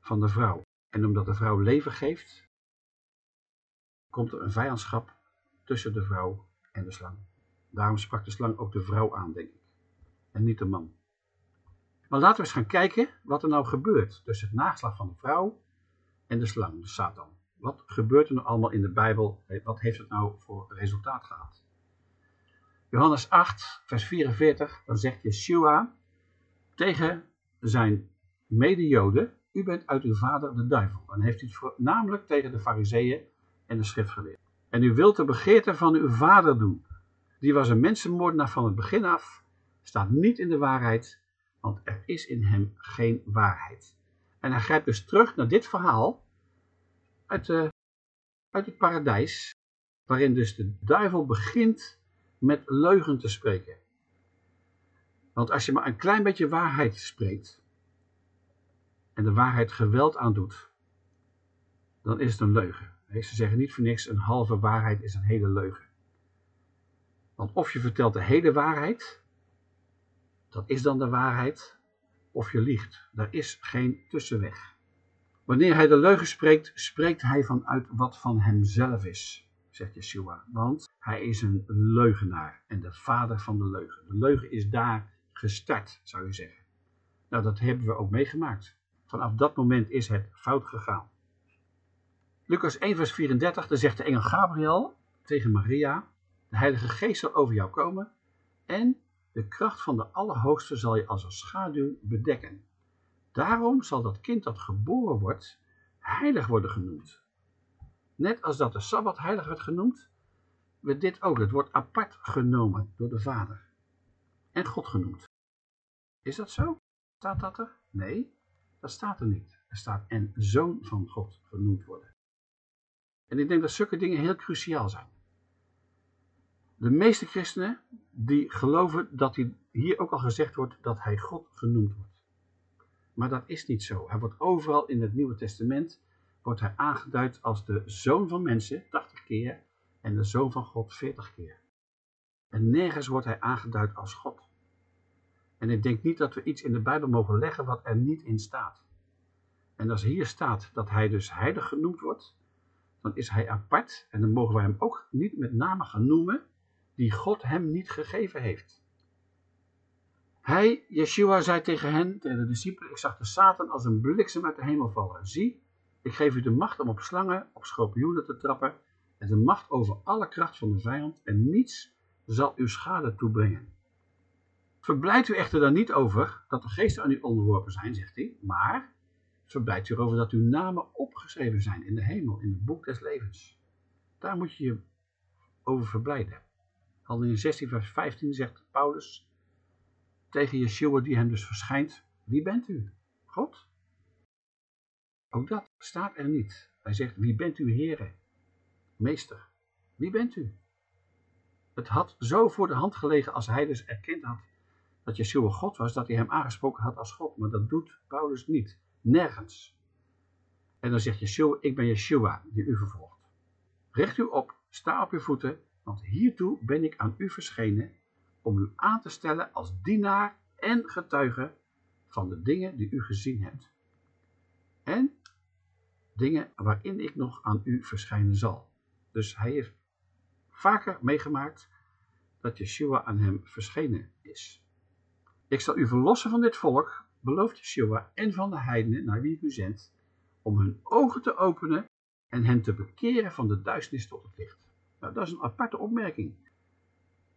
van de vrouw. En omdat de vrouw leven geeft, komt er een vijandschap tussen de vrouw en de slang. Daarom sprak de slang ook de vrouw aan, denk ik. En niet de man. Maar laten we eens gaan kijken wat er nou gebeurt tussen het nageslag van de vrouw en de slang, de Satan. Wat gebeurt er nou allemaal in de Bijbel? Wat heeft het nou voor resultaat gehad? Johannes 8, vers 44, dan zegt Yeshua tegen zijn mede-joden, u bent uit uw vader de duivel. Dan heeft hij het namelijk tegen de fariseeën en de schriftgeleerden. En u wilt de begeerte van uw vader doen. Die was een mensenmoordenaar van het begin af, staat niet in de waarheid, want er is in hem geen waarheid. En hij grijpt dus terug naar dit verhaal uit, de, uit het paradijs, waarin dus de duivel begint met leugen te spreken. Want als je maar een klein beetje waarheid spreekt, en de waarheid geweld aandoet, dan is het een leugen. Ze zeggen niet voor niks, een halve waarheid is een hele leugen. Want of je vertelt de hele waarheid, dat is dan de waarheid, of je liegt. Daar is geen tussenweg. Wanneer hij de leugen spreekt, spreekt hij vanuit wat van hemzelf is, zegt Yeshua. Want hij is een leugenaar en de vader van de leugen. De leugen is daar gestart, zou je zeggen. Nou, dat hebben we ook meegemaakt. Vanaf dat moment is het fout gegaan. Lucas 1 vers 34, daar zegt de engel Gabriel tegen Maria, de heilige geest zal over jou komen en de kracht van de Allerhoogste zal je als een schaduw bedekken. Daarom zal dat kind dat geboren wordt, heilig worden genoemd. Net als dat de Sabbat heilig werd genoemd, werd dit ook. Het wordt apart genomen door de Vader. En God genoemd. Is dat zo? Staat dat er? Nee, dat staat er niet. Er staat en zoon van God genoemd worden. En ik denk dat zulke dingen heel cruciaal zijn. De meeste christenen die geloven dat hier ook al gezegd wordt dat hij God genoemd wordt. Maar dat is niet zo. Hij wordt overal in het Nieuwe Testament wordt hij aangeduid als de zoon van mensen 80 keer en de zoon van God 40 keer. En nergens wordt hij aangeduid als God. En ik denk niet dat we iets in de Bijbel mogen leggen wat er niet in staat. En als hier staat dat hij dus heilig genoemd wordt, dan is hij apart en dan mogen wij hem ook niet met name gaan noemen die God hem niet gegeven heeft. Hij, Yeshua, zei tegen hen, tegen de discipelen, ik zag de Satan als een bliksem uit de hemel vallen. Zie, ik geef u de macht om op slangen, op schorpioenen te trappen en de macht over alle kracht van de vijand en niets zal uw schade toebrengen. Verblijdt u echter dan niet over dat de geesten aan u onderworpen zijn, zegt hij, maar verblijdt u erover dat uw namen opgeschreven zijn in de hemel, in het boek des levens. Daar moet je je over verblijden. in 16 vers 15 zegt Paulus tegen Yeshua die hem dus verschijnt, wie bent u? God? Ook dat staat er niet. Hij zegt, wie bent u Heere? Meester, wie bent u? Het had zo voor de hand gelegen als hij dus erkend had dat Yeshua God was, dat hij hem aangesproken had als God. Maar dat doet Paulus niet. Nergens. En dan zegt Yeshua, ik ben Yeshua die u vervolgt. Richt u op, sta op uw voeten, want hiertoe ben ik aan u verschenen, om u aan te stellen als dienaar en getuige van de dingen die u gezien hebt. En dingen waarin ik nog aan u verschijnen zal. Dus hij heeft vaker meegemaakt dat Yeshua aan hem verschenen is. Ik zal u verlossen van dit volk, belooft Yeshua, en van de heidenen naar wie ik u zendt, om hun ogen te openen en hen te bekeren van de duisternis tot het licht. Nou, dat is een aparte opmerking.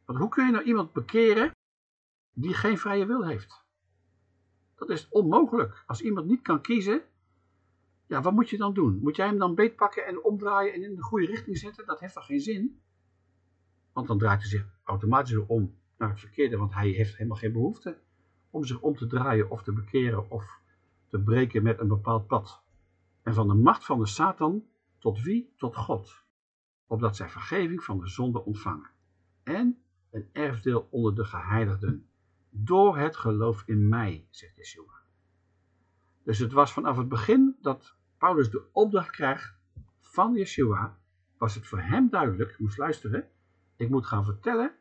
Want hoe kun je nou iemand bekeren die geen vrije wil heeft? Dat is onmogelijk. Als iemand niet kan kiezen, ja, wat moet je dan doen? Moet jij hem dan beetpakken en omdraaien en in de goede richting zetten? Dat heeft toch geen zin? Want dan draait hij zich automatisch om naar het verkeerde, want hij heeft helemaal geen behoefte om zich om te draaien of te bekeren of te breken met een bepaald pad. En van de macht van de Satan tot wie? Tot God. Opdat zij vergeving van de zonde ontvangen. En een erfdeel onder de geheiligden. Door het geloof in mij, zegt Yeshua. Dus het was vanaf het begin dat Paulus de opdracht krijgt van Yeshua, was het voor hem duidelijk, moest luisteren, ik moet gaan vertellen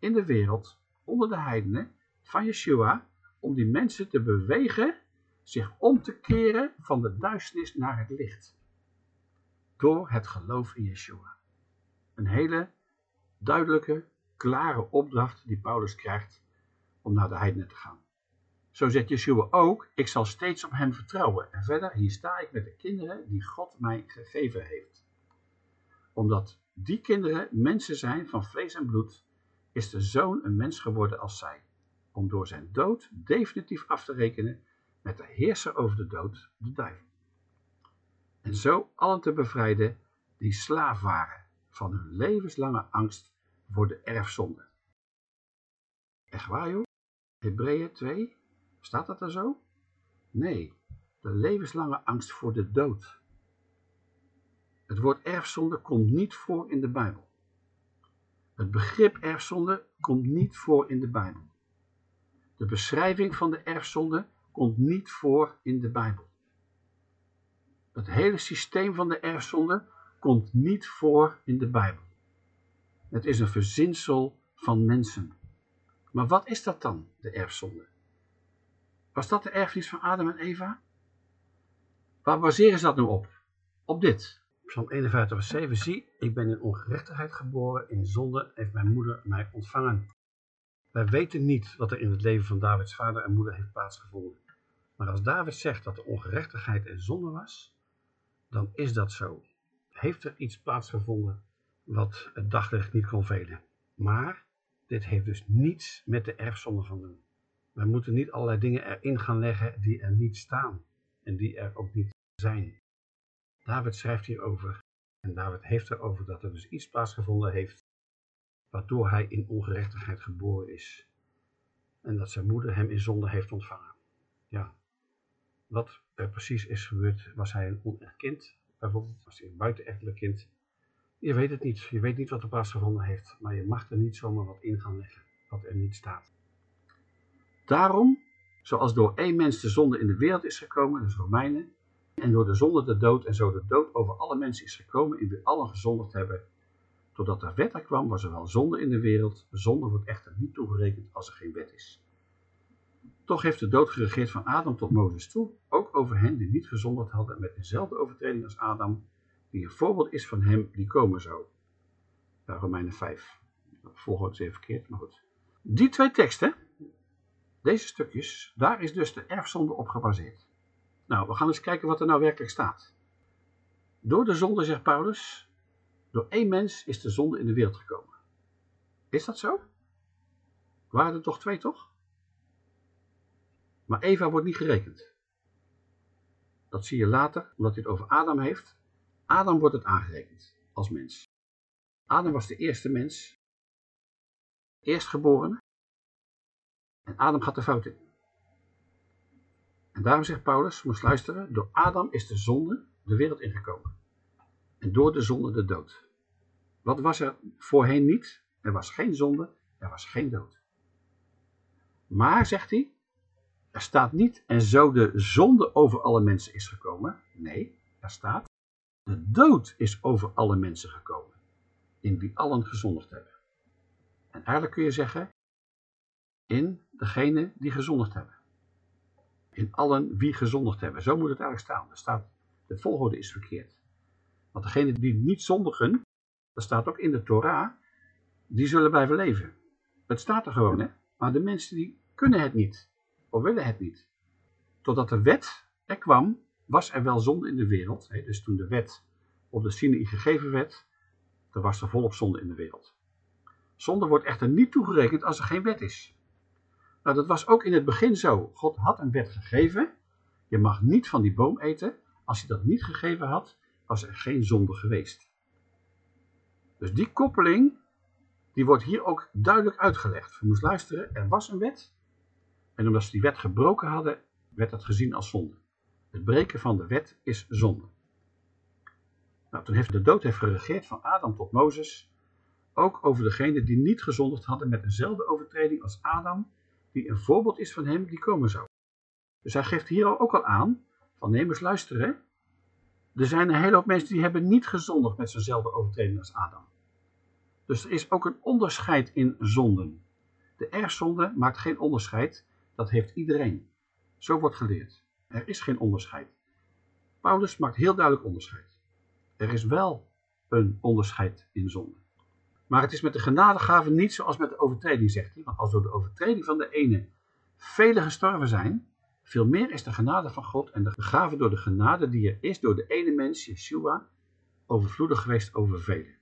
in de wereld, onder de heidenen, van Yeshua, om die mensen te bewegen zich om te keren van de duisternis naar het licht. Door het geloof in Yeshua. Een hele duidelijke, klare opdracht die Paulus krijgt om naar de heidenen te gaan. Zo zegt Yeshua ook, ik zal steeds op hem vertrouwen. En verder, hier sta ik met de kinderen die God mij gegeven heeft. Omdat die kinderen mensen zijn van vlees en bloed, is de zoon een mens geworden als zij. Om door zijn dood definitief af te rekenen met de heerser over de dood, de duivel. En zo allen te bevrijden die slaaf waren van hun levenslange angst voor de erfzonde. Echt waar joh? Hebreeën 2, staat dat er zo? Nee, de levenslange angst voor de dood. Het woord erfzonde komt niet voor in de Bijbel. Het begrip erfzonde komt niet voor in de Bijbel. De beschrijving van de erfzonde komt niet voor in de Bijbel. Het hele systeem van de erfzonde komt niet voor in de Bijbel. Het is een verzinsel van mensen. Maar wat is dat dan, de erfzonde? Was dat de erfenis van Adam en Eva? Waar baseren ze dat nu op? Op dit. Psalm 51 vers 7. Zie, ik ben in ongerechtigheid geboren, in zonde heeft mijn moeder mij ontvangen. Wij weten niet wat er in het leven van Davids vader en moeder heeft plaatsgevonden. Maar als David zegt dat er ongerechtigheid en zonde was, dan is dat zo. Heeft er iets plaatsgevonden wat het daglicht niet kon velen. Maar dit heeft dus niets met de erfzonde van doen. We moeten niet allerlei dingen erin gaan leggen die er niet staan en die er ook niet zijn. David schrijft hierover en David heeft erover dat er dus iets plaatsgevonden heeft waardoor hij in ongerechtigheid geboren is en dat zijn moeder hem in zonde heeft ontvangen. Ja, wat er precies is gebeurd, was hij een onecht kind, bijvoorbeeld, was hij een buitenechtelijk kind. Je weet het niet, je weet niet wat er plaatsgevonden heeft, maar je mag er niet zomaar wat in gaan leggen, wat er niet staat. Daarom, zoals door één mens de zonde in de wereld is gekomen, dus Romeinen, en door de zonde de dood, en zo de dood over alle mensen is gekomen, in wie allen gezondigd hebben. Totdat er wet er kwam, was er wel zonde in de wereld. De zonde wordt echter niet toegerekend als er geen wet is. Toch heeft de dood geregeerd van Adam tot Mozes toe, ook over hen die niet gezondigd hadden met dezelfde overtreding als Adam, die een voorbeeld is van hem die komen zou. Ja, Romeinen 5. Volgorde is even verkeerd, maar goed. Die twee teksten, deze stukjes, daar is dus de erfzonde op gebaseerd. Nou, we gaan eens kijken wat er nou werkelijk staat. Door de zonde, zegt Paulus, door één mens is de zonde in de wereld gekomen. Is dat zo? Waren er toch twee, toch? Maar Eva wordt niet gerekend. Dat zie je later, omdat hij het over Adam heeft. Adam wordt het aangerekend als mens. Adam was de eerste mens, eerstgeborene. En Adam gaat de fout in. En daarom zegt Paulus, moest luisteren, door Adam is de zonde de wereld ingekomen. En door de zonde de dood. Wat was er voorheen niet? Er was geen zonde, er was geen dood. Maar, zegt hij, er staat niet, en zo de zonde over alle mensen is gekomen. Nee, er staat, de dood is over alle mensen gekomen, in wie allen gezondigd hebben. En eigenlijk kun je zeggen, in degene die gezondigd hebben. In allen wie gezondigd hebben. Zo moet het eigenlijk staan. Staat, de volgorde is verkeerd. Want degene die niet zondigen, dat staat ook in de Torah, die zullen blijven leven. Het staat er gewoon, hè. Maar de mensen die kunnen het niet, of willen het niet. Totdat de wet er kwam, was er wel zonde in de wereld. Dus toen de wet op de Sinai gegeven werd, dan was er volop zonde in de wereld. Zonde wordt echter niet toegerekend als er geen wet is. Nou, dat was ook in het begin zo. God had een wet gegeven. Je mag niet van die boom eten. Als hij dat niet gegeven had, was er geen zonde geweest. Dus die koppeling, die wordt hier ook duidelijk uitgelegd. Je moest luisteren, er was een wet. En omdat ze die wet gebroken hadden, werd dat gezien als zonde. Het breken van de wet is zonde. Nou, toen heeft de dood heeft geregeerd van Adam tot Mozes. Ook over degenen die niet gezondigd hadden met dezelfde overtreding als Adam, die een voorbeeld is van hem die komen zou. Dus hij geeft hier ook al aan, van nemers luisteren, er zijn een hele hoop mensen die hebben niet gezondigd met zo'nzelfde overtreding als Adam. Dus er is ook een onderscheid in zonden. De erfzonde maakt geen onderscheid, dat heeft iedereen. Zo wordt geleerd. Er is geen onderscheid. Paulus maakt heel duidelijk onderscheid. Er is wel een onderscheid in zonde. Maar het is met de genadegave niet zoals met de overtreding, zegt hij. Want als door de overtreding van de ene velen gestorven zijn, veel meer is de genade van God en de gave door de genade die er is door de ene mens, Yeshua, overvloedig geweest over velen.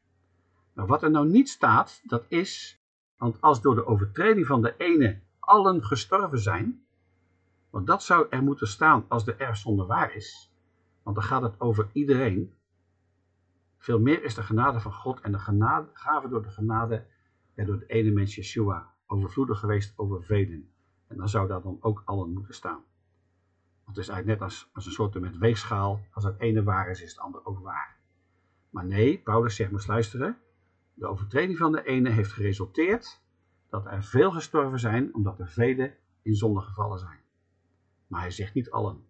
Nou, wat er nou niet staat, dat is, want als door de overtreding van de ene allen gestorven zijn, want dat zou er moeten staan als de erfzonde waar is, want dan gaat het over iedereen. Veel meer is de genade van God en de genade, gave door de genade er door de ene mens Yeshua overvloedig geweest over velen. En dan zou daar dan ook allen moeten staan. Want het is eigenlijk net als, als een soort met weegschaal. Als het ene waar is, is het andere ook waar. Maar nee, Paulus zegt, moest luisteren. De overtreding van de ene heeft geresulteerd dat er veel gestorven zijn, omdat er velen in zonde gevallen zijn. Maar hij zegt niet allen.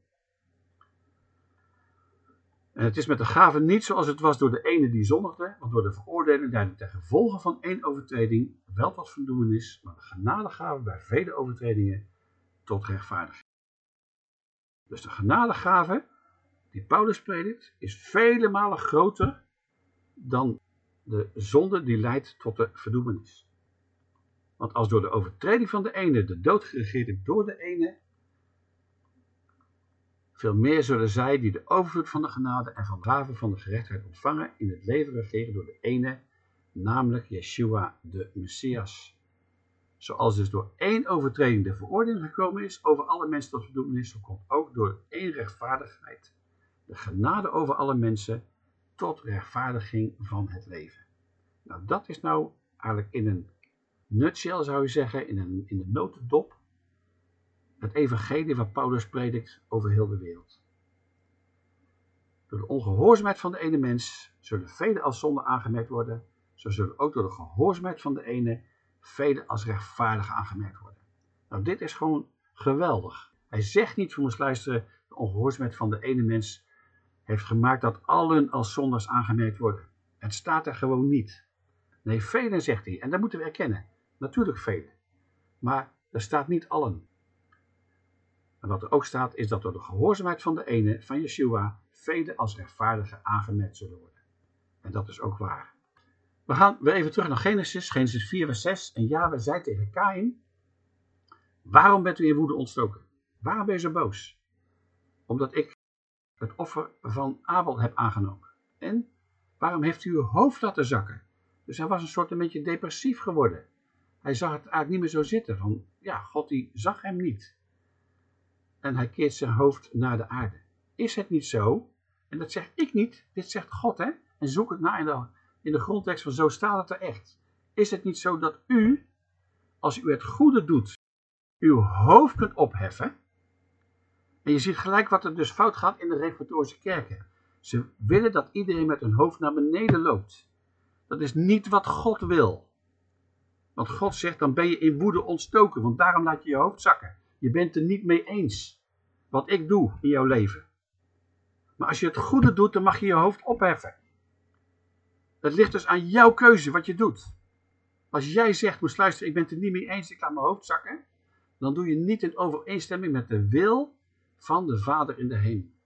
Het is met de gave niet zoals het was door de ene die zondigde, want door de veroordeling leidde ten gevolge van één overtreding wel tot verdoemenis, maar de genadegave bij vele overtredingen tot rechtvaardiging. Dus de genadegave die Paulus predikt is vele malen groter dan de zonde die leidt tot de verdoemenis. Want als door de overtreding van de ene de dood geregeerd door de ene, veel meer zullen zij die de overvloed van de genade en van de gave van de gerechtigheid ontvangen in het leven regeren door de ene, namelijk Yeshua de Messias. Zoals dus door één overtreding de veroordeling gekomen is over alle mensen tot verdoemenis, zo komt ook door één rechtvaardigheid de genade over alle mensen tot rechtvaardiging van het leven. Nou, dat is nou eigenlijk in een nutshell zou je zeggen, in, een, in de notendop, het evangelie wat Paulus predikt over heel de wereld. Door de ongehoorzaamheid van de ene mens zullen velen als zonde aangemerkt worden, zo zullen ook door de gehoorzaamheid van de ene velen als rechtvaardig aangemerkt worden. Nou, dit is gewoon geweldig. Hij zegt niet, voor ons luisteren, de ongehoorzaamheid van de ene mens heeft gemaakt dat allen als zondags aangemerkt worden. Het staat er gewoon niet. Nee, velen zegt hij, en dat moeten we erkennen. Natuurlijk velen. Maar er staat niet allen. En wat er ook staat, is dat door de gehoorzaamheid van de ene, van Yeshua, velen als rechtvaardigen aangemerkt zullen worden. En dat is ook waar. We gaan weer even terug naar Genesis, Genesis 4 vers 6. En Yahweh zei tegen Kain, waarom bent u in woede ontstoken? Waarom ben je zo boos? Omdat ik het offer van Abel heb aangenomen. En waarom heeft u uw hoofd laten zakken? Dus hij was een soort een beetje depressief geworden. Hij zag het eigenlijk niet meer zo zitten. Van, ja, God die zag hem niet. En hij keert zijn hoofd naar de aarde. Is het niet zo? En dat zeg ik niet, dit zegt God, hè? En zoek het na in de, in de grondtekst van zo staat het er echt. Is het niet zo dat u, als u het goede doet, uw hoofd kunt opheffen? En je ziet gelijk wat er dus fout gaat in de reformatorische kerken. Ze willen dat iedereen met hun hoofd naar beneden loopt. Dat is niet wat God wil. Want God zegt, dan ben je in woede ontstoken, want daarom laat je je hoofd zakken. Je bent er niet mee eens wat ik doe in jouw leven. Maar als je het goede doet, dan mag je je hoofd opheffen. Het ligt dus aan jouw keuze wat je doet. Als jij zegt, moest luisteren, ik ben het er niet mee eens, ik laat mijn hoofd zakken. Dan doe je niet in overeenstemming met de wil van de Vader in de hemel.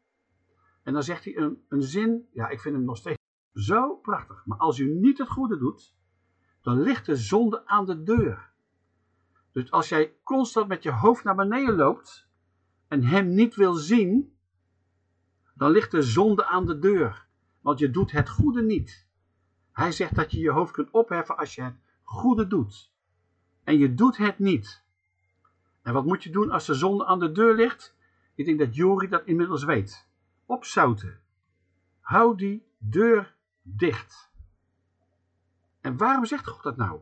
En dan zegt hij een, een zin, ja ik vind hem nog steeds zo prachtig. Maar als u niet het goede doet, dan ligt de zonde aan de deur. Dus als jij constant met je hoofd naar beneden loopt en hem niet wil zien, dan ligt de zonde aan de deur. Want je doet het goede niet. Hij zegt dat je je hoofd kunt opheffen als je het goede doet. En je doet het niet. En wat moet je doen als de zonde aan de deur ligt? Ik denk dat Jori dat inmiddels weet. Opzouten. Hou die deur dicht. En waarom zegt God dat nou?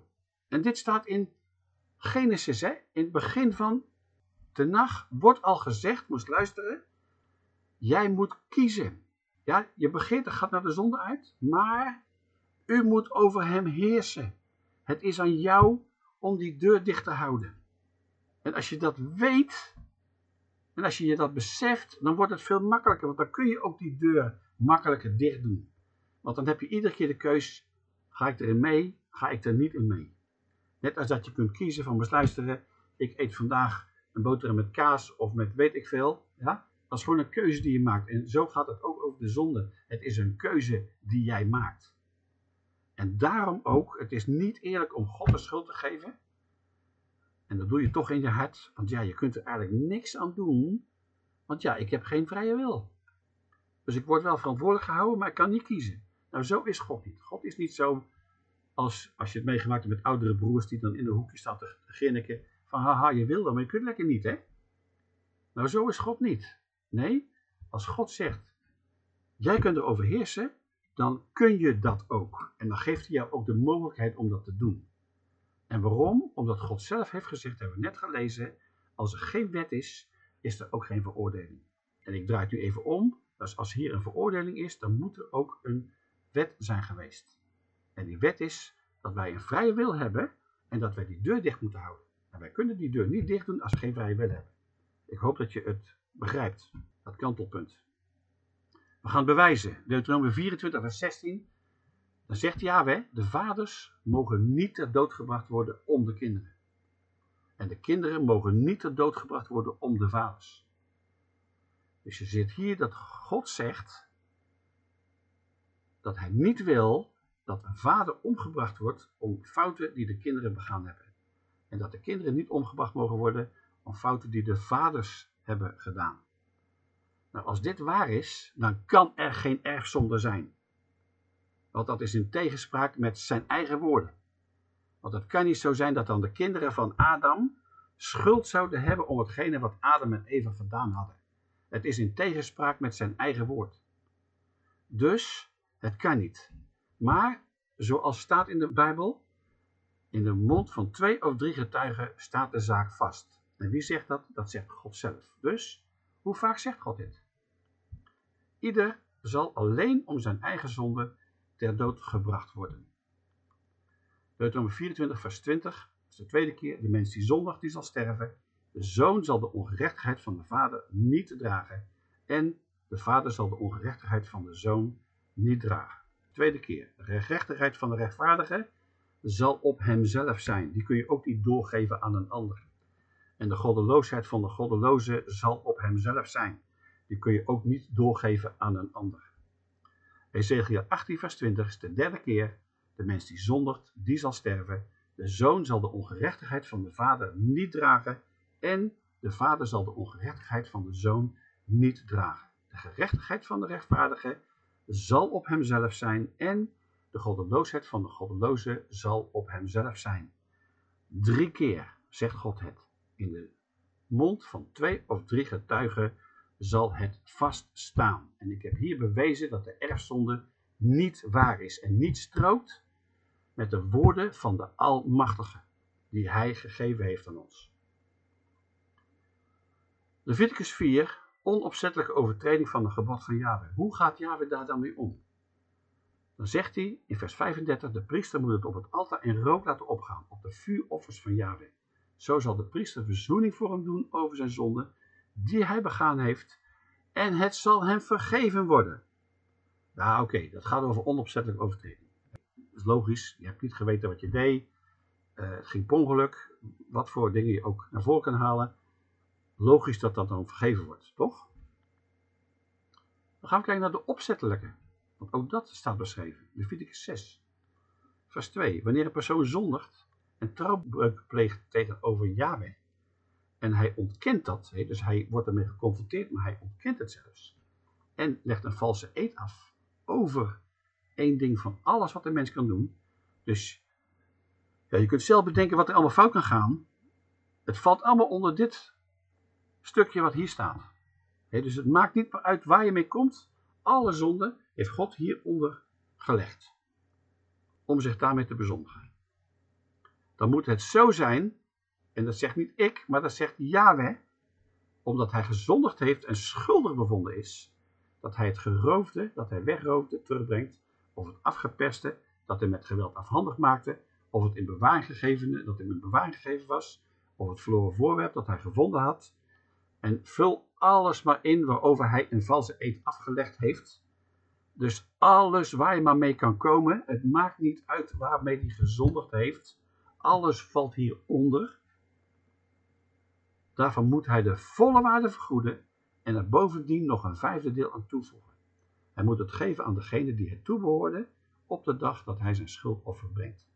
En dit staat in Genesis, hè? in het begin van nacht wordt al gezegd, moest luisteren, jij moet kiezen. Ja, je begint, er gaat naar de zonde uit, maar u moet over hem heersen. Het is aan jou om die deur dicht te houden. En als je dat weet, en als je je dat beseft, dan wordt het veel makkelijker, want dan kun je ook die deur makkelijker dicht doen. Want dan heb je iedere keer de keus, ga ik erin mee, ga ik er niet in mee. Net als dat je kunt kiezen van besluisteren, ik eet vandaag een boterham met kaas of met weet ik veel. Ja? Dat is gewoon een keuze die je maakt. En zo gaat het ook over de zonde. Het is een keuze die jij maakt. En daarom ook, het is niet eerlijk om God de schuld te geven. En dat doe je toch in je hart. Want ja, je kunt er eigenlijk niks aan doen. Want ja, ik heb geen vrije wil. Dus ik word wel verantwoordelijk gehouden, maar ik kan niet kiezen. Nou, zo is God niet. God is niet zo als, als je het meegemaakt hebt met oudere broers die dan in een hoekje staan te grinniken. Van haha, je wil wel, maar je kunt lekker niet, hè? Nou, zo is God niet. Nee, als God zegt, jij kunt er overheersen, dan kun je dat ook. En dan geeft hij jou ook de mogelijkheid om dat te doen. En waarom? Omdat God zelf heeft gezegd, hebben we net gelezen, als er geen wet is, is er ook geen veroordeling. En ik draai het nu even om. Dus als hier een veroordeling is, dan moet er ook een wet zijn geweest. En die wet is dat wij een vrije wil hebben en dat wij die deur dicht moeten houden. En wij kunnen die deur niet dicht doen als we geen vrije wil hebben. Ik hoop dat je het begrijpt, dat kantelpunt. We gaan bewijzen. Deuteronomie 24 vers 16. Dan zegt Yahweh, de vaders mogen niet ter dood gebracht worden om de kinderen. En de kinderen mogen niet ter dood gebracht worden om de vaders. Dus je ziet hier dat God zegt dat hij niet wil dat een vader omgebracht wordt om fouten die de kinderen begaan hebben. En dat de kinderen niet omgebracht mogen worden om fouten die de vaders hebben gedaan. Nou, als dit waar is, dan kan er geen erfzonde zijn. Want dat is in tegenspraak met zijn eigen woorden. Want het kan niet zo zijn dat dan de kinderen van Adam schuld zouden hebben om hetgene wat Adam en Eva gedaan hadden. Het is in tegenspraak met zijn eigen woord. Dus, het kan niet. Maar, zoals staat in de Bijbel, in de mond van twee of drie getuigen staat de zaak vast. En wie zegt dat? Dat zegt God zelf. Dus, hoe vaak zegt God dit? Ieder zal alleen om zijn eigen zonde ter dood gebracht worden. Deuteronomie 24 vers 20, dat is de tweede keer, de mens die zondigt, die zal sterven. De zoon zal de ongerechtigheid van de vader niet dragen en de vader zal de ongerechtigheid van de zoon niet dragen. Tweede keer, de gerechtigheid van de rechtvaardige zal op hemzelf zijn. Die kun je ook niet doorgeven aan een ander. En de goddeloosheid van de goddeloze zal op hemzelf zijn. Die kun je ook niet doorgeven aan een ander. Ezekiel 18 vers 20 is de derde keer. De mens die zondigt, die zal sterven. De zoon zal de ongerechtigheid van de vader niet dragen. En de vader zal de ongerechtigheid van de zoon niet dragen. De gerechtigheid van de rechtvaardige zal op hemzelf zijn. En de goddeloosheid van de goddeloze zal op hemzelf zijn. Drie keer zegt God het. In de mond van twee of drie getuigen zal het vaststaan. En ik heb hier bewezen dat de erfzonde niet waar is en niet strookt met de woorden van de Almachtige, die hij gegeven heeft aan ons. Leviticus 4, onopzettelijke overtreding van de gebod van Yahweh. Hoe gaat Yahweh daar dan mee om? Dan zegt hij in vers 35, de priester moet het op het altaar in rook laten opgaan, op de vuuroffers van Yahweh. Zo zal de priester verzoening voor hem doen over zijn zonde, die hij begaan heeft, en het zal hem vergeven worden. Nou oké, dat gaat over onopzettelijke overtreding. Dat is logisch, je hebt niet geweten wat je deed, uh, het ging per ongeluk, wat voor dingen je ook naar voren kan halen. Logisch dat dat dan vergeven wordt, toch? Dan gaan we kijken naar de opzettelijke. Want ook dat staat beschreven. Leviticus 6. Vers 2. Wanneer een persoon zondigt en trouwbreuk pleegt tegenover Yahweh. En hij ontkent dat, dus hij wordt ermee geconfronteerd, maar hij ontkent het zelfs. En legt een valse eed af over één ding van alles wat een mens kan doen. Dus ja, je kunt zelf bedenken wat er allemaal fout kan gaan. Het valt allemaal onder dit stukje wat hier staat. dus het maakt niet uit waar je mee komt. Alle zonden heeft God hieronder gelegd. Om zich daarmee te bezondigen. Dan moet het zo zijn, en dat zegt niet ik, maar dat zegt Yahweh, omdat hij gezondigd heeft en schuldig bevonden is, dat hij het geroofde, dat hij wegroofde, terugbrengt, of het afgeperste, dat hij met geweld afhandig maakte, of het in bewaring gegeven, dat in bewaring gegeven was, of het verloren voorwerp dat hij gevonden had. En vul alles maar in waarover hij een valse eed afgelegd heeft. Dus alles waar je maar mee kan komen, het maakt niet uit waarmee hij gezondigd heeft. Alles valt hieronder. Daarvan moet hij de volle waarde vergoeden en er bovendien nog een vijfde deel aan toevoegen. Hij moet het geven aan degene die het toebehoorde op de dag dat hij zijn schuldoffer brengt.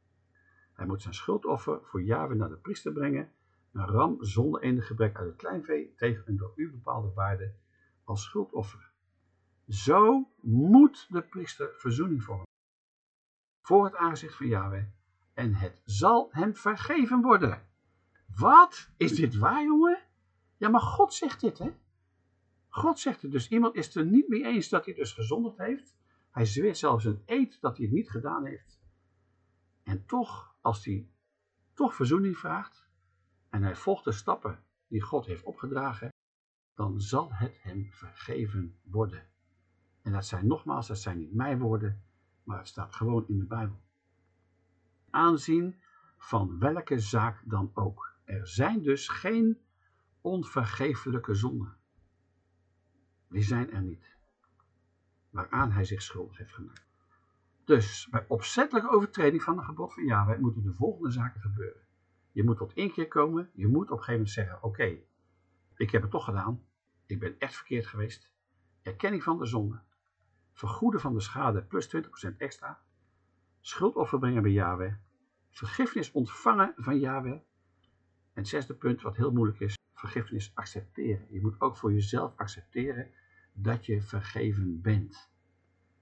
Hij moet zijn schuldoffer voor Jahwe naar de priester brengen, een ram zonder enig gebrek uit het kleinvee tegen een door u bepaalde waarde als schuldoffer. Zo moet de priester verzoening vormen voor het aangezicht van Yahweh en het zal hem vergeven worden. Wat? Is dit waar, jongen? Ja, maar God zegt dit, hè? God zegt het. Dus iemand is er niet mee eens dat hij dus gezondigd heeft. Hij zweert zelfs een eed dat hij het niet gedaan heeft. En toch, als hij toch verzoening vraagt en hij volgt de stappen die God heeft opgedragen, dan zal het hem vergeven worden. En dat zijn nogmaals, dat zijn niet mijn woorden, maar het staat gewoon in de Bijbel. Aanzien van welke zaak dan ook. Er zijn dus geen onvergeeflijke zonden. Die zijn er niet. Waaraan hij zich schuldig heeft gemaakt. Dus bij opzettelijke overtreding van een gebod van Yahweh moeten de volgende zaken gebeuren. Je moet tot inkeer komen. Je moet op een gegeven moment zeggen, oké, ik heb het toch gedaan. Ik ben echt verkeerd geweest. Erkenning van de zonde. Vergoeden van de schade plus 20% extra. Schuldoffer brengen bij Yahweh. Vergiffenis ontvangen van Yahweh. En zesde punt, wat heel moeilijk is, vergiffenis accepteren. Je moet ook voor jezelf accepteren dat je vergeven bent.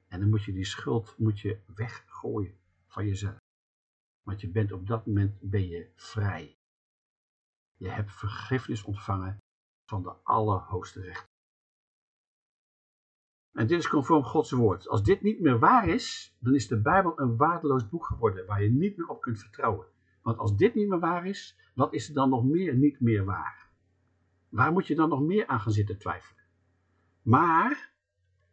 En dan moet je die schuld moet je weggooien van jezelf. Want je bent op dat moment ben je vrij. Je hebt vergiffenis ontvangen van de Allerhoogste Rechter. En dit is conform Gods woord. Als dit niet meer waar is, dan is de Bijbel een waardeloos boek geworden waar je niet meer op kunt vertrouwen. Want als dit niet meer waar is, wat is er dan nog meer niet meer waar? Waar moet je dan nog meer aan gaan zitten twijfelen? Maar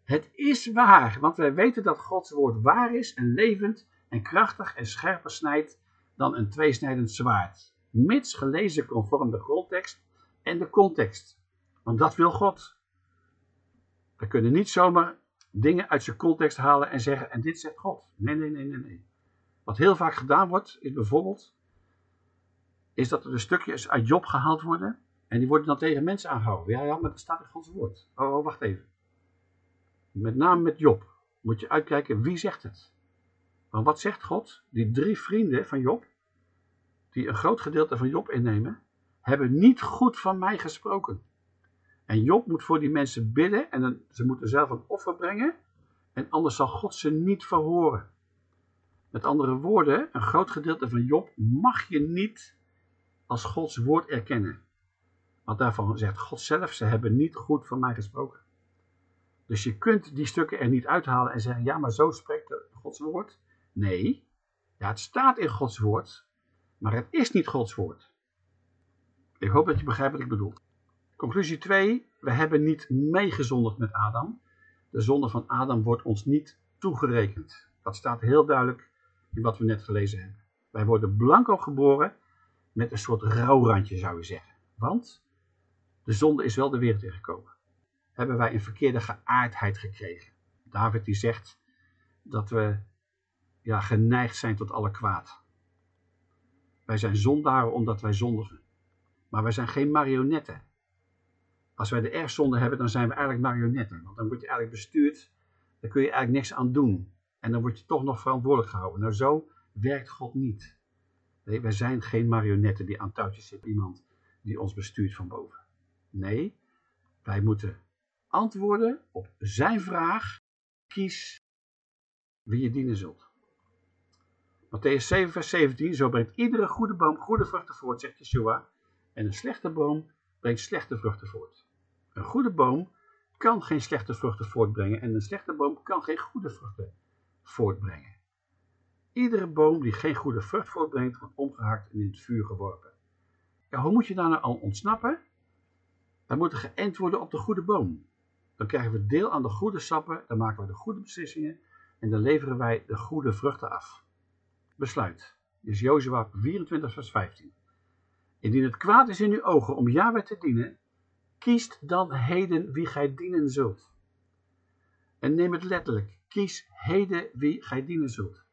het is waar, want wij weten dat Gods woord waar is en levend en krachtig en scherper snijdt dan een tweesnijdend zwaard. Mits gelezen conform de grondtekst en de context. Want dat wil God. We kunnen niet zomaar dingen uit zijn context halen en zeggen, en dit zegt God. Nee, nee, nee, nee. Wat heel vaak gedaan wordt, is bijvoorbeeld, is dat er de stukjes uit Job gehaald worden. En die worden dan tegen mensen aangehouden. Ja, ja, maar dat staat in Gods woord. Oh, oh, wacht even. Met name met Job moet je uitkijken wie zegt het. Want wat zegt God? Die drie vrienden van Job, die een groot gedeelte van Job innemen, hebben niet goed van mij gesproken. En Job moet voor die mensen bidden en ze moeten zelf een offer brengen. En anders zal God ze niet verhoren. Met andere woorden, een groot gedeelte van Job mag je niet als Gods woord erkennen. Want daarvan zegt God zelf, ze hebben niet goed van mij gesproken. Dus je kunt die stukken er niet uithalen en zeggen, ja, maar zo spreekt Gods woord. Nee, ja, het staat in Gods woord, maar het is niet Gods woord. Ik hoop dat je begrijpt wat ik bedoel. Conclusie 2, we hebben niet meegezondigd met Adam. De zonde van Adam wordt ons niet toegerekend. Dat staat heel duidelijk in wat we net gelezen hebben. Wij worden blanco geboren met een soort rouwrandje zou je zeggen. Want de zonde is wel de wereld ingekomen hebben wij een verkeerde geaardheid gekregen. David die zegt dat we ja, geneigd zijn tot alle kwaad. Wij zijn zondaren omdat wij zondigen. Maar wij zijn geen marionetten. Als wij de erfzonde hebben, dan zijn we eigenlijk marionetten. Want dan word je eigenlijk bestuurd, dan kun je eigenlijk niks aan doen. En dan word je toch nog verantwoordelijk gehouden. Nou, zo werkt God niet. Wij zijn geen marionetten die aan touwtjes zit iemand die ons bestuurt van boven. Nee, wij moeten antwoorden op zijn vraag. Kies wie je dienen zult. Matthäus 7, vers 17. Zo brengt iedere goede boom goede vruchten voort, zegt Yeshua. En een slechte boom brengt slechte vruchten voort. Een goede boom kan geen slechte vruchten voortbrengen en een slechte boom kan geen goede vruchten voortbrengen. Iedere boom die geen goede vrucht voortbrengt, wordt omgehakt en in het vuur geworpen. Ja, hoe moet je daar nou al ontsnappen? Wij moeten geënt worden op de goede boom. Dan krijgen we deel aan de goede sappen, dan maken we de goede beslissingen en dan leveren wij de goede vruchten af. Besluit. Is Jozua 24 vers 15. Indien het kwaad is in uw ogen om Yahweh te dienen, kiest dan heden wie gij dienen zult. En neem het letterlijk, kies heden wie gij dienen zult.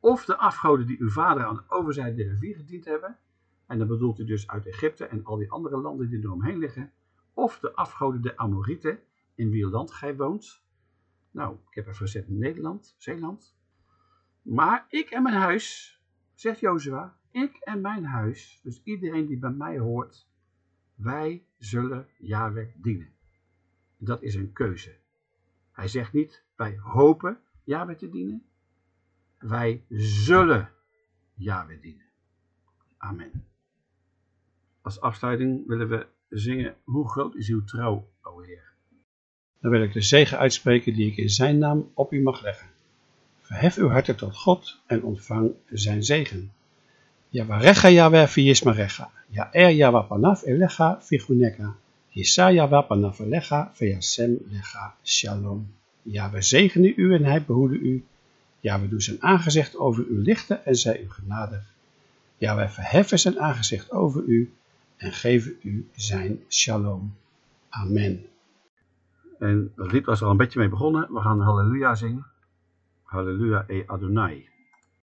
Of de afgoden die uw vader aan de overzijde der rivier gediend hebben, en dan bedoelt u dus uit Egypte en al die andere landen die eromheen liggen, of de afgoden der Amorieten, in wie land gij woont. Nou, ik heb even gezet Nederland, Zeeland. Maar ik en mijn huis, zegt Jozua, ik en mijn huis, dus iedereen die bij mij hoort, wij zullen Yahweh dienen. Dat is een keuze. Hij zegt niet, wij hopen Yahweh te dienen. Wij zullen Yahweh dienen. Amen. Als afsluiting willen we zingen, hoe groot is uw trouw, o Heer. Dan wil ik de zegen uitspreken die ik in zijn naam op u mag leggen. Verhef uw harten tot God en ontvang zijn zegen. Yavarecha Yahweh viyismarecha. Ya'er Yahweh panav elecha viguneka. Yisa Yahweh panav elecha veyasem lecha shalom. Ja, we zegenen u en hij behoede u. Ja, we doen zijn aangezicht over u lichten en zij u genadig. Ja, wij verheffen zijn aangezicht over u en geven u zijn shalom. Amen. En het lied was er al een beetje mee begonnen. We gaan Halleluja zingen. Halleluja e Adonai.